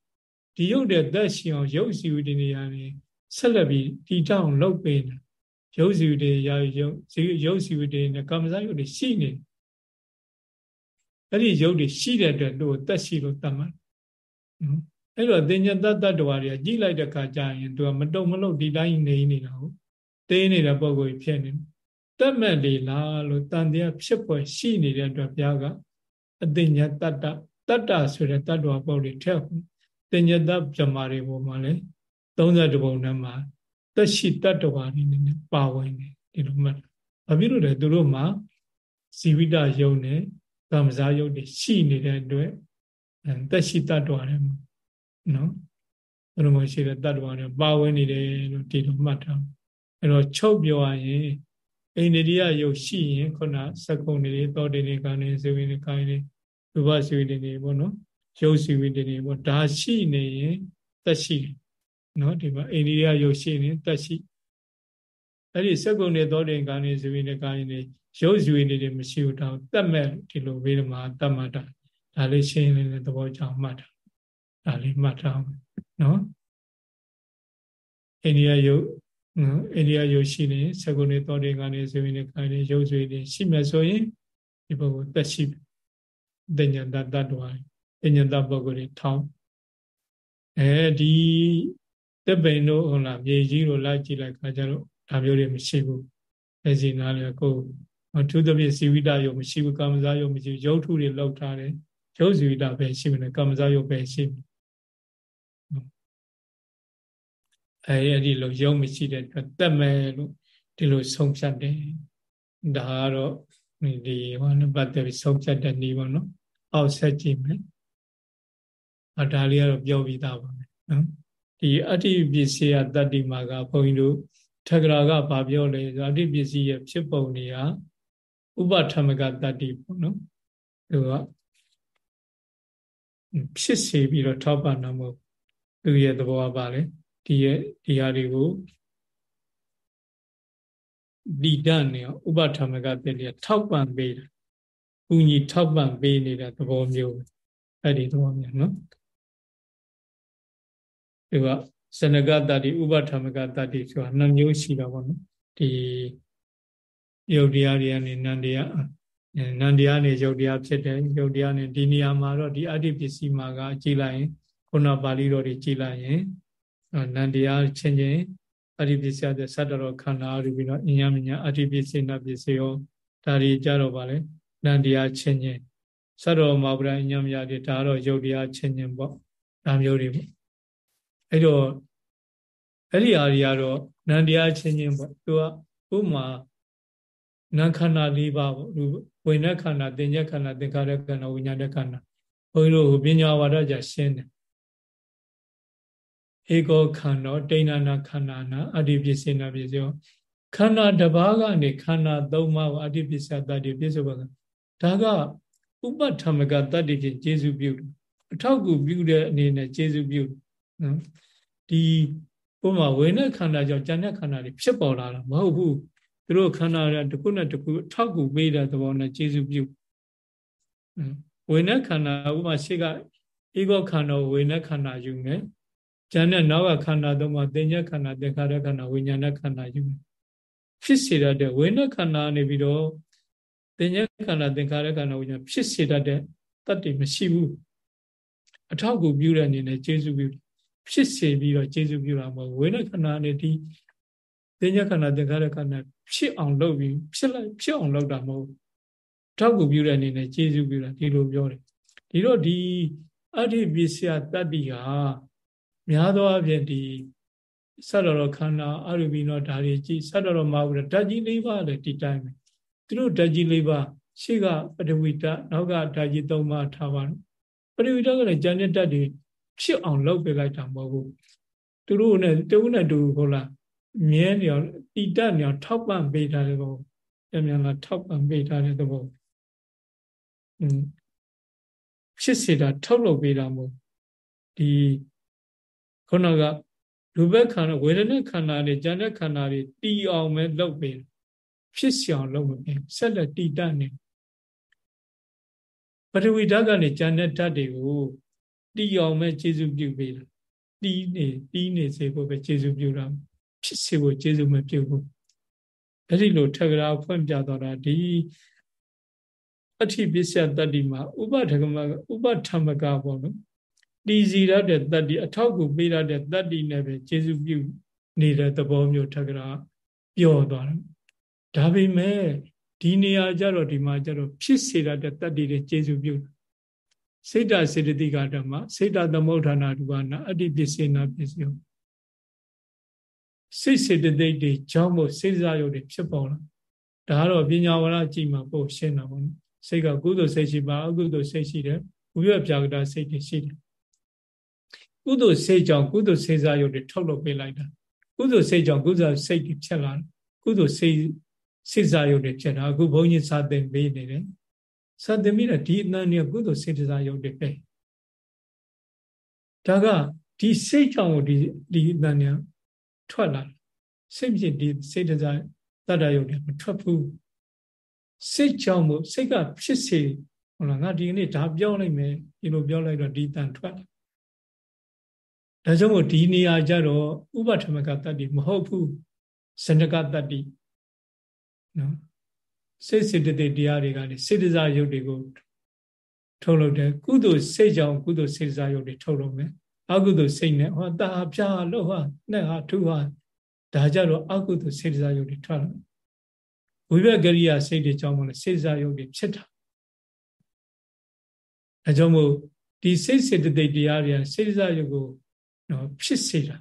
ဒီရုပ်တဲ့သက်ရှင်အောင်ရုပ်စီဝတ္တနေရာနေဆက်လက်ပြီးတည်တောင်းလုပ်ပေးနေရုပ်စီဝတ္တရာရုပ်စီရုပ်စီဝတ္တနဲ့ကာမဇာရုပ်တွေရှိနေအဲ့ဒီရုပ်တွေရှိတဲ့အတွက်တို့သက်ရှိလို့တတ်မှတ်နော်အဲ့တော့တင်ညတတ္တဝါတွေကကြည့်လိုက်တဲ့ခါကျရင်သူကမတုံမလို့ဒီတိုင်းနေနေတာဟုတ်သေးနေတဲ့ပုံကိုဖြစ်နေတတ်မဲ့လေလားလို့တန်တရားဖြစ်ပေါ်ရှိနေတဲ့အတွက်ဘုရားကအတင်ညတတ္တတတ္တဆိုတဲ့တတ္တဝါပုံတွေထည့်တ င်ညတဗြမာတွေပေါ်မှာလည်း32ပုံနဲ့မှာတက်ရှိတတ္တဝါတွေနဲ့ပါဝင်တယ်ဒီလိုမှတ်ဘာဖြစ်လို့လဲသူတို့မှာဇီဝိတယုံနဲ့ကမ္မဇာယုံတွေရှိနေတဲ့အတွက်တက်ရှိတတ္တဝါတွေမှာနော်ဘုရားမရှိတဲ့တတ္တဝါတွေပါဝင်နေတယ်လို့ဒီလိုမှတ်ထားအဲ့တော့ချုပ်ပြောရရင်အိန္ဒိယယုတ်ရှိရင်ခုနစကုံတွေတောတေတွေကနေဇေဝိနေကိုင်းတွေလူဘဇေဝိနေတွေပေါ့နော် ရုပ်စီဝိတ္တိပေါ့ဒါရှိနေရင်တက်ရှိနော်ဒီမှာအိန္ဒိယရုပ်ရှိနေတက်ရှိအဲ့ဒီစက္ကုံနေသောတင်ကာနေဇဝိနေကာနေရုပ်ဇဝိနေတွေမရှိဘူးတော့တက်မဲ့ဒီလိုဝေဒမာတတ်မှတ်တာဒါလေးရှင်းလင်းတဲ့သဘောကြောင့်မှတ်တာဒါလေးမှတ်ထားအောင်နော်အိန္ဒိယရုပ်နော်အိန္ဒိယရုပ်ရှိနေစက္ကုံနေသောတင်ကာနေဇဝိနေကာနေရုပ်ဇဝိနေရှိမဲ့ဆိုရင်ဒီဘုတ်တက်ရှိတဉ္ဇတတ္တ ဝါပညာတပုဂ္ဂိုလ်တွေထောင်းအဲဒီတက်ပိန်တို့ဟုတ်လားမြေကြီးတို့လိုက်ကြည့်လိုက်ခါကျတော့ဒါမျိုးတွေမရှိဘူးအဲစီနာလေကိုအထူးသဖြင့်စီဝိတယုံမရှိဘူးကာမဇာယုံမရှိဘူးရုပ်ထုတွေလောက်ထားတယ်ရုပ်စီဝိတပဲရှိမလဲကာမဇာယုံပဲရှိမလဲအဲအဲ့ဒီလိုယုံမရှိတဲ့အတွက်တက်မယ်လို့ဒီလိုဆုံးဖြတ်တယ်ဒါကတော့ဒီဟောနဲ့ပတ်သက်ပြီးဆုံးဖြတ်တဲ့နည်းပေါ့နော်အောက်ဆက်ကြည့်မယ် အဒါလေးကတော့ပြောပြီးသားပါမယ်နော်ဒီအတ္တိပစ္စည်းတတ္တိမာကဘုန်းကြီးတို့ထက္ကရာကဘာပြောလဲဆိုအတ္တိပစ္စည်းရဲ့ဖြစ်ပုံတွေကဥပထမကတတ္တိပေါ့နော်သူကဖြစ်စေပြီးတော့ထောက်ပံ့တာမဟုတ်သူရဲ့သဘောကပါလေဒီရဲ့ဒီဟာတွေကိုဒီတန်နေဥပထမကတတ္တိထောက်ပံ့ပေးတာဥညီထောက်ပံ့ပေးနေတဲ့သဘောမျိုးအဲ့ဒီသဘောမျိုးနော် ဒီကဇနကတတိဥပထမကတတိဆိုတာနှစ်မျိုးရှိတာပေါ့နော်ဒီယုတ်တရားတွေကနေနန္တရားနန္တရားနေယုတ်တရားဖြစ်တယ်ယုတ်တရားနေဒီနေရာမှာတော့ဒီအတ္တိပစ္စည်းမှာကကြည်လိုက်ရင်ခုနပါဠိတော်တွေကြည်လိုက်ရင်နန္တရားချင်းချင်းအရိပစ္စယတဲ့သတ္တရောခန္ဓာအရူပိနောအညမညာအရိပစ္စေနပစ္စယောဒါတွေကြတော့ပါလေနန္တရားချင်းချင်းသတ္တရောမာပရအညမညာတွေဒါတော့ယုတ်တရားချင်းချင်းပေါ့ဒါမျိုးတွေပေါ့ အဲ့တော့အဲ့ဒီအရာတွေကတော့နန္တရားချင်းချင်းပေါ့သူကဥမာနာခန္ဓာ၄ပါးပေါ့ဝိညာဉ်ခန္ဓာသင်္ညခန္ဓာသင်္ခါရခန္ဓာဝိညာဉ်ခန္ဓာဘုန်းကြီးတို့ပညာဝါဒကြရှင်းတယ်ဧကောခန္ဓာတိဏနာခန္ဓာနာအတ္တိပစ္စေနာပစ္စယောခန္ဓာတစ်ပါးကနေခန္ဓာ၃ပါးကိုအတ္တိပစ္စယတတ္တိပစ္စေပါကဒါကဥပထမကတတ္တိဖြင့်ကျေစုပြုအထောက်ကူပြုတဲ့အနေနဲ့ကျေစုပြု နော်ဒီဥပမာဝေနခန္ဓာကြောင့်ဉာဏ်ခန္ဓာတွေဖြစ်ပေါ်လာတာမဟုတ်ဘူးသူတို့ခန္ဓာတွေတစ်ခုနဲ့တစ်ခုအထောက်ကူပေးတဲ့သဘောနဲ့ကျေစုပြုဝေနခန္ဓာဥပမာရှေ့ကဧကောခန္ဓာဝေနခန္ဓာယူမယ်ဉာဏ်နဲ့နောက်ကခန္ဓာသုံးပါးသင်္ညခန္ဓာသင်္ခါရခန္ဓာဝိညာဏခန္ဓာယူမယ်ဖြစ်စေတတ်တဲ့ဝေနခန္ဓာနေပြီးတော့သင်္ညခန္ဓာသင်္ခါရခန္ဓာဝိညာဉ်ဖြစ်စေတတ်တဲ့တတ္တိမရှိဘူးအထောက်ကူပြုတဲ့အနေနဲ့ကျေစုပြု ဖြစ်စေပြီးတော့ကျေစုပြုတာမဟုတ်ဝေနခန္ဓာနဲ့ဒီသင်္ညခန္ဓာသင်္ခါရခန္ဓာဖြစ်အောင်လုပ်ပြီးဖြစ်လိုက်ဖြစ်အောင်လုပ်တာမဟုတ်ထောက်ကူပြုတဲ့အနေနဲ့ကျေစုပြုတာဒီလိုပြောတယ်ဒီတော့ဒီအဋ္ဌိပစ္စယတတ္တိဟာများသောအားဖြင့်ဒီဆတ်တော်ခန္ဓာအရူပိနောဓာရီကြည့်ဆတ်တော်မှာဘူးဓာကြီး၄ပါးလည်းဒီတိုင်းပဲသူတို့ဓာကြီး၄ပါးရှေ့ကပထဝီဓာတ်နောက်ကဓာကြီး၃ပါးထားပါတော့ပထဝီဓာတ်ကလည်းဉာဏ်နဲ့ဓာတ်တွေ ဖြစ်အောင်လုပ်ပေးလိုက်တာမဟုတ်ဘူးသူတို့နဲ့တူနဲ့တူဟုတ်လားမြဲနေအောင်တိတတ်နေအောင်ထောက်ပံ့ပေးထားတဲ့ဘောပြန်ပြန်လာထောက်ပံ့ပေးထားတဲ့သဘောอืมဖြစ်စေတာထုတ်လုပ်ပေးတာမဟုတ်ဒီခုနကလူဘက်ခန္ဓာဝေဒနာခန္ဓာတွေဉာဏ်ခန္ဓာတွေတီအောင်ပဲလုပ်ပေးဖြစ်စီအောင်လုပ်မပေးဆက်လက်တည်တတ်နေပထဝီဓာတ်ကနေဉာဏ်ဓာတ်တွေကို တီအောင်ပဲကျေစုပြုပေးတာတီးနေတီးနေစေဖို့ပဲကျေစုပြုတာဖြစ်စေဖို့ကျေစုမပြုဘူးအဲ့ဒီလိုထက္ကရာဖွင့်ပြတော့တာဒီအဋ္ဌိပစ္စယတတ္တိမှာဥပဒကမဥပထမကပေါ့နော်တည်စီရတဲ့တတ္တိအထောက်ကူပေးရတဲ့တတ္တိနဲ့ပဲကျေစုပြုနေတဲ့သဘောမျိုးထက္ကရာပြောသွားတယ်ဒါပေမဲ့ဒီနေရာကျတော့ဒီမှာကျတော့ဖြစ်စေရတဲ့တတ္တိတွေကျေစုပြု စိတ်တစေတသိကဓမ္မစိတ်တသမုဋ္ဌာနာရူပနာအတ္တိပစ္စေနာပစ္စယောစိတ်စေတသိက်တွေကြောင့်မို့စိတ်စားရုပ်တွေဖြစ်ပေါ်လာဒါကတော့ပညာဝရကြည့်မှာပို့ရှင်းတာပေါ့နော်စိတ်ကကုသိုလ်စိတ်ရှိပါအကုသိုလ်စိတ်ရှိတယ်ဝိရပြာကတာစိတ်တွေရှိတယ်ကုသိုလ်စိတ်ကြောင့်ကုသိုလ်စိတ်စားရုပ်တွေထုတ်လုပ်ပေးလိုက်တာကုသိုလ်စိတ်ကြောင့်ကုသိုလ်စိတ်တွေဖြစ်လာကုသိုလ်စိတ်စိတ်စားရုပ်တွေဖြစ်တာအခုဘုန်းကြီးစာသင်ပေးနေတယ် စာသင်ပြီးတော့ဒီအနန္တကုသိုလ်စိတ်စားရုပ်တွေပဲဒါကဒီစိတ်ကြောင့်ဒီဒီအနန္တထွက်လာစိတ်ဖြစ်ဒီစိတ်တစားတတ္တရုပ်တွေမထွက်ဘူးစိတ်ကြောင့်မို့စိတ်ကဖြစ်စေဟုတ်လားငါဒီနေ့ဒါပြောလိုက်မယ်ဒီလိုပြောလိုက်တော့ဒီတန်ထွက်ဒါကြောင့်မို့ဒီနေရာကြတော့ဥပထမကတတ္တိမဟုတ်ဘူးစနကတတ္တိနော် စိတ်စေတသိက်တရားတွေကနေစေတစားရုပ်တွေကိုထုတ်လုပ်တယ်ကုသိုလ်စိတ်ကြောင့်ကုသိုလ်စေတစားရုပ်တွေထုတ်လုပ်မယ်အကုသိုလ်စိတ်နဲ့ဟောတာပြာလို့ဟာနဲ့ဟာထူဟာဒါကြတော့အကုသိုလ်စေတစားရုပ်တွေထွက်လာဝိဘက်ကရိယာစိတ်တွေကြောင့်မလို့စေတစားရုပ်တွေဖြစ်တာအဲကြောင့်မို့ဒီစိတ်စေတသိက်တရားတွေကစေတစားရုပ်ကိုနော်ဖြစ်စေတာ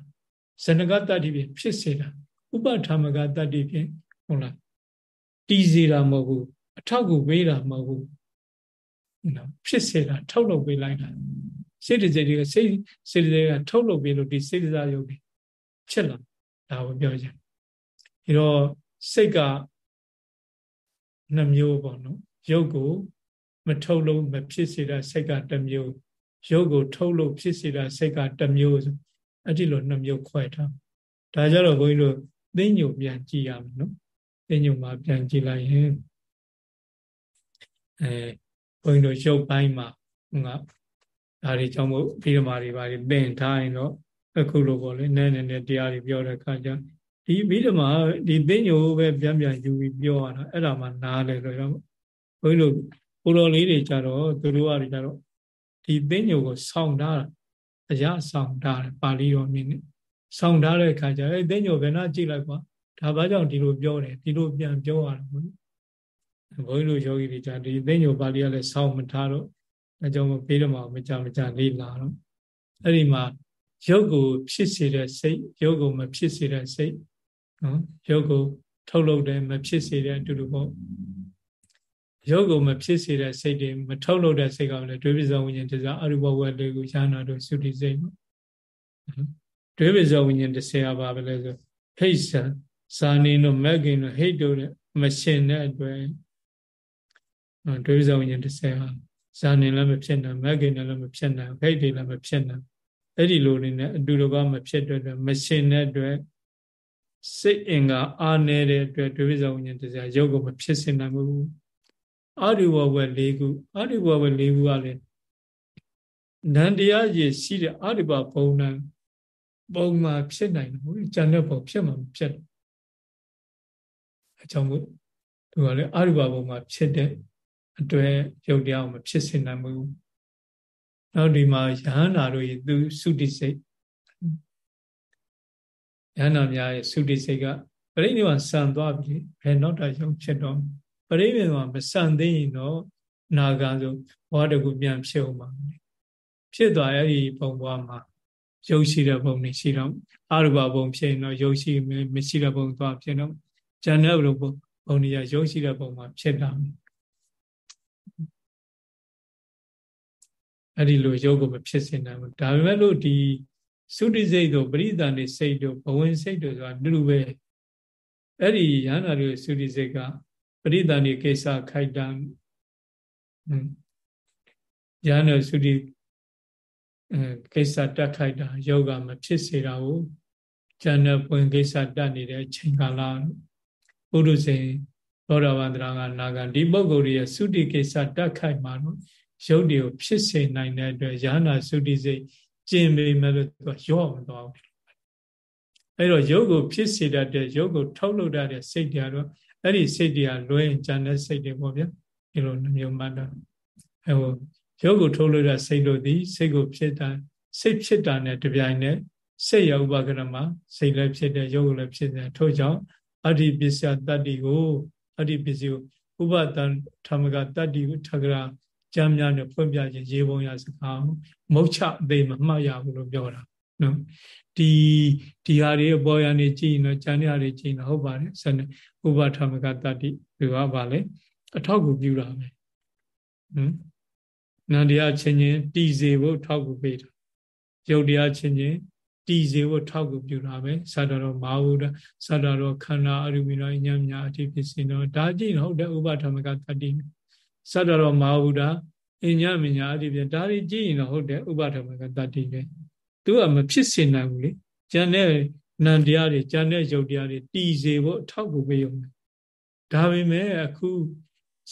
ဇနကတ္တိဖြင့်ဖြစ်စေတာဥပထာမကတတ္တိဖြင့်ဟုတ်လား တည်စေတာမဟုတ်ဘူးအထောက်ကူပေးတာမဟုတ်ဘူးနော်ဖြစ်စေတာထုတ်လုပ်ပေးလိုက်တာစိတ်တစိတ်တွေကစိတ်စိတ်တွေကထုတ်လုပ်ပေးလို့ဒီစိတ်စားရုပ်တွေဖြစ်လာဒါကိုပြောချင်ဒီတော့စိတ်ကနှမျိုးပေါ့နော်ရုပ်ကိုမထုတ်လို့မဖြစ်စေတာစိတ်ကတစ်မျိုးရုပ်ကိုထုတ်လို့ဖြစ်စေတာစိတ်ကတစ်မျိုးဆိုအဲ့ဒီလိုနှမျိုးခွဲထားဒါကြတော့ဘုန်းကြီးတို့သိညိုပြန်ကြည့်ရမယ်နော် သိညိုမှာပြန်ကြည့်လိုက်ရင်အဲဘုန်းကြီးတို့ရုပ်ပိုင်းမှာငါဒါတွေကြောင့်မို့ဒီဓမ္မတွေပါသင်ထားရင်တော့အခုလိုပေါ့လေနည်းနည်းနဲ့တရားတွေပြောတဲ့အခါကျဒီမိဓမ္မာဒီသိညိုပဲပြန်ပြန်ယူပြီးပြောရတာအဲ့ဒါမှနားလေတော့ဘုန်းကြီးတို့ကိုတော်လေးတွေကြတော့သူတို့ကကြတော့ဒီသိညိုကိုဆောင်းထားတာအရာဆောင်းထားတယ်ပါဠိတော်အနေနဲ့ဆောင်းထားတဲ့ခါကျအဲသိညိုဘယ်နှကြည့်လိုက်ကွာ ဒါဘာကြောင့်ဒီလိုပြောတယ်ဒီလိုပြန်ပြောရတာဘုန်းကြီးတို့ယောဂီတွေじゃဒီသိညိုပါဠိကလည်းဆောင်းမထားတော့အဲကြောင့်ပေးတော့မှမကြမကြလေးလာတော့အဲ့ဒီမှာရုပ်ကိုဖြစ်စေတဲ့စိတ်ရုပ်ကိုမဖြစ်စေတဲ့စိတ်နော်ရုပ်ကိုထုတ်လုပ်တယ်မဖြစ်စေတဲ့အတူတူပေါ့ရုပ်ကိုမဖြစ်စေတဲ့စိတ်တွေမထုတ်လုပ်တဲ့စိတ်ကလည်းဒွေပဇောဝိညာဉ်တရားအရူပဝက်လေးကိုရဟနာတို့သုတိစိတ်ပေါ့ဒွေပဇောဝိညာဉ်တရားပါပဲလဲဆိုဟိတ်ဆာ ဇာနေတို့မက်ကင်တို့ဟိတ်တို့မရှင်တဲ့အတွက်ဒွေပဇောဝိညာဉ်တရားဇာနေလည်းမဖြစ်နိုင်မက်ကင်လည်းမဖြစ်နိုင်ဟိတ်တွေလည်းမဖြစ်နိုင်အဲ့ဒီလိုနေနဲ့အတူတကွမဖြစ်တဲ့အတွက်မရှင်တဲ့အတွက်စိတ်အင်္ဂါအားနေတဲ့အတွက်ဒွေပဇောဝိညာဉ်တရားရုပ်ကိုမဖြစ်စေနိုင်ဘူးအာရိဝဝက်၄ခုအာရိဝဝက်၄ခုကလည်းနန္တရားရည်ရှိတဲ့အာရိပဘုံနံပုံမှာဖြစ်နိုင်တယ်ဘူးကျန်တဲ့ပုံဖြစ်မှာမဖြစ်ဘူး အကြောင်းကိုသူကလည်းအာရိပဘုံမှာဖြစ်တဲ့အတွက်ယုတ်တရားကိုမဖြစ်စေနိုင်ဘူးနောက်ဒီမှာယဟန္တာတို့ရဲ့သူသုတိစိတ်ယဟန္တာများရဲ့သုတိစိတ်ကပြိဋိနိဗ္ဗာန်ဆံသွားပြီဘယ်နောက်တာယုံဖြစ်တော့ပရိမေမှာမဆန်သေးရင်တော့နာဂံဆိုဘောတကူပြန်ဖြစ်အောင်ပါဖြစ်သွားအဲ့ဒီပုံပွားမှာရုပ်ရှိတဲ့ပုံတွေရှိတော့အရူပပုံဖြစ်ရင်တော့ရုပ်ရှိမရှိတဲ့ပုံသွားဖြစ်တော့ ဉာဏ်နဲ့ဘုံပုံတွေကရုပ်ရှိတဲ့ပုံမှာဖြစ်တာအဲ့ဒီလိုရုပ်ကိုမဖြစ်စင်နိုင်ဘူးဒါပေမဲ့လို့ဒီသုတိစိတ်တို့ပရိသန်နေစိတ်တို့ဘဝင်စိတ်တို့ဆိုတာတူတူပဲအဲ့ဒီရဟန္တာတွေသုတိစိတ်ကပရိသန္တိကိစ္စခိုက်တံဉာဏ်နဲ့သုတိအဲကိစ္စတက်ခိုက်တာယောဂမဖြစ်စေတာကိုဉာဏ်နဲ့ပွင့်ကိစ္စတက်နေတဲ့အချိန်ကာလ ပုရုဇဉ်သောတာပန်တရာကနာဂံဒီပုဂ္ဂိုလ်ရဲ့သုတိကိစ္စတက်ခိုက်မှာတော့ရုပ်တွေကိုဖြစ်စေနိုင်တဲ့အတွက်ယ ahanan သုတိစိတ်ကျင်ပေမဲ့လို့သူကရော့မသွားဘူးအဲ့တော့ရုပ်ကိုဖြစ်စေတတ်တဲ့ရုပ်ကိုထုတ်လုပ်တတ်တဲ့စိတ်တွေကတော့အဲ့ဒီစိတ်တွေကလွဲရင်ကြံတဲ့စိတ်တွေပေါ့ဗျာဒီလိုနှမျိုးမှတ်တာအဲဟိုရုပ်ကိုထုတ်လို့တဲ့စိတ်တို့သည်စိတ်ကိုဖြစ်တာစိတ်ဖြစ်တာနဲ့တပြိုင်နက်စိတ်ရဥပကရမစိတ်လည်းဖြစ်တယ်ရုပ်ကိုလည်းဖြစ်တယ်ထို့ကြောင့် အဋ္ဌိပစ္စယတတ္တိကိုအဋ္ဌိပစ္စည်းကိုဥပဒံဓမ္မကတတ္တိကိုထကရာကြမ်းများနဲ့ဖွင့်ပြခြင်းရေပုံရစကားမုတ်ချအသေးမမှတ်ရဘူးလို့ပြောတာနော်ဒီဒီဟာတွေအပေါ်ရနေကြည့်ရင်တော့ဉာဏ်ရတွေကြည့်ရင်ဟုတ်ပါတယ်ဆန္ဒဥပဓမ္မကတတ္တိဒီကပါလေအထောက်ကူပြုတာပဲဟမ်နန္တရားချင်းချင်းတည်စေဖို့ထောက်ကူပေးတာယုတ်တရားချင်းချင်း တည်စေဖို့ထောက်ကူပြုတာပဲသတ္တရောမာဟုဒသတ္တရောခန္ဓာအရုမိရောဉာဏ်များအတိဖြစ်စင်တော့ဒါကြည့်ဟုတ်တယ်ဥပထမကတတိသတ္တရောမာဟုဒအညမညာအတိဖြစ်ဒါတွေကြည့်ရင်တော့ဟုတ်တယ်ဥပထမကတတိပဲသူကမဖြစ်စင်နိုင်ဘူးလေကျန်တဲ့နံတရားတွေကျန်တဲ့ယုတ်တရားတွေတည်စေဖို့အထောက်ကူပေးရုံဒါပေမဲ့အခု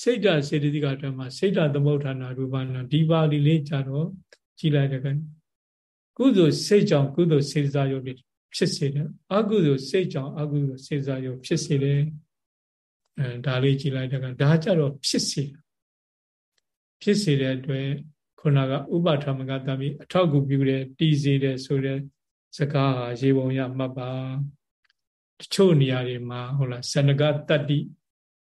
စိတ်ဓာတ်စေတသိကအတွင်းမှာစိတ်ဓာတ်သမုဋ္ဌာနာရူပနာဒီပါဠိလေးကြတော့ကြည်လိုက်တဲ့က ကုသိုလ်စိတ်ကြောင့်ကုသိုလ်စေစားယုတ်တွေဖြစ်စေတယ်အကုသိုလ်စိတ်ကြောင့်အကုသိုလ်စေစားယုတ်ဖြစ်စေတယ်အဲဒါလေးကြည်လိုက်တဲ့ကဒါကြတော့ဖြစ်စေဖြစ်စေတဲ့အတွက်ခုနကဥပထမကတမိအထောက်ကူပြုတယ်တည်စေတယ်ဆိုတဲ့စကားဟာရေပုံရမှတ်ပါတချို့နေရာတွေမှာဟုတ်လားစနကတတ္တိ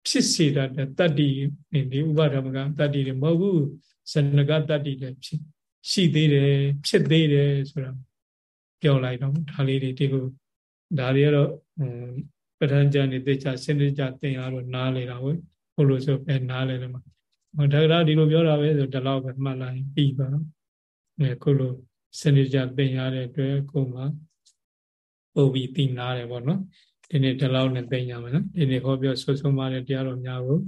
ဖြစ်စေတတ်တဲ့တတ္တိနေဒီဥပဒမကတတ္တိတွေမဟုတ်ဘူးစနကတတ္တိလည်းဖြစ် ရှိသေးတယ်ဖြစ်သေးတယ်ဆိုတာပြောလိုက်တော့ဒါလေးတွေဒီလိုဒါတွေကတော့ပဋ္ဌာန်းကျမ်းနေသိချစနစ်ကြသင်ရတော့နားလေတာဟုတ်ဘုလို့ဆိုပဲနားလေတယ်မှာဟောဒါကဒီလိုပြောတာပဲဆိုဒီလောက်ပဲမှတ်လိုက်ပြီးပါတော့အဲခုလိုစနစ်ကြသင်ရတဲ့အတွက်ကိုမှပုတ်ပြီးသိနာတယ်ပေါ့နော်ဒီနေ့ဒီလောက်နဲ့သိညာမယ်နော်ဒီနေ့ဟောပြောဆွဆုံးပါတဲ့တရားတော်များကို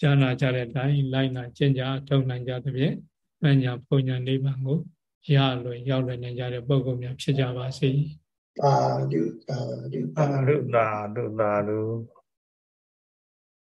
ကြားနာကြတဲ့အတိုင်းလိုက်နာကျင့်ကြထုံနိုင်ကြသဖြင့် ပညာပုံညာနိဗ္ဗာန်ကိုရလွယ်ရောက်လွယ်နိုင်ကြတဲ့ပုဂ္ဂိုလ်များဖြစ်ကြပါစေသာဓုသာဓုသာဓုသာဓုသာဓု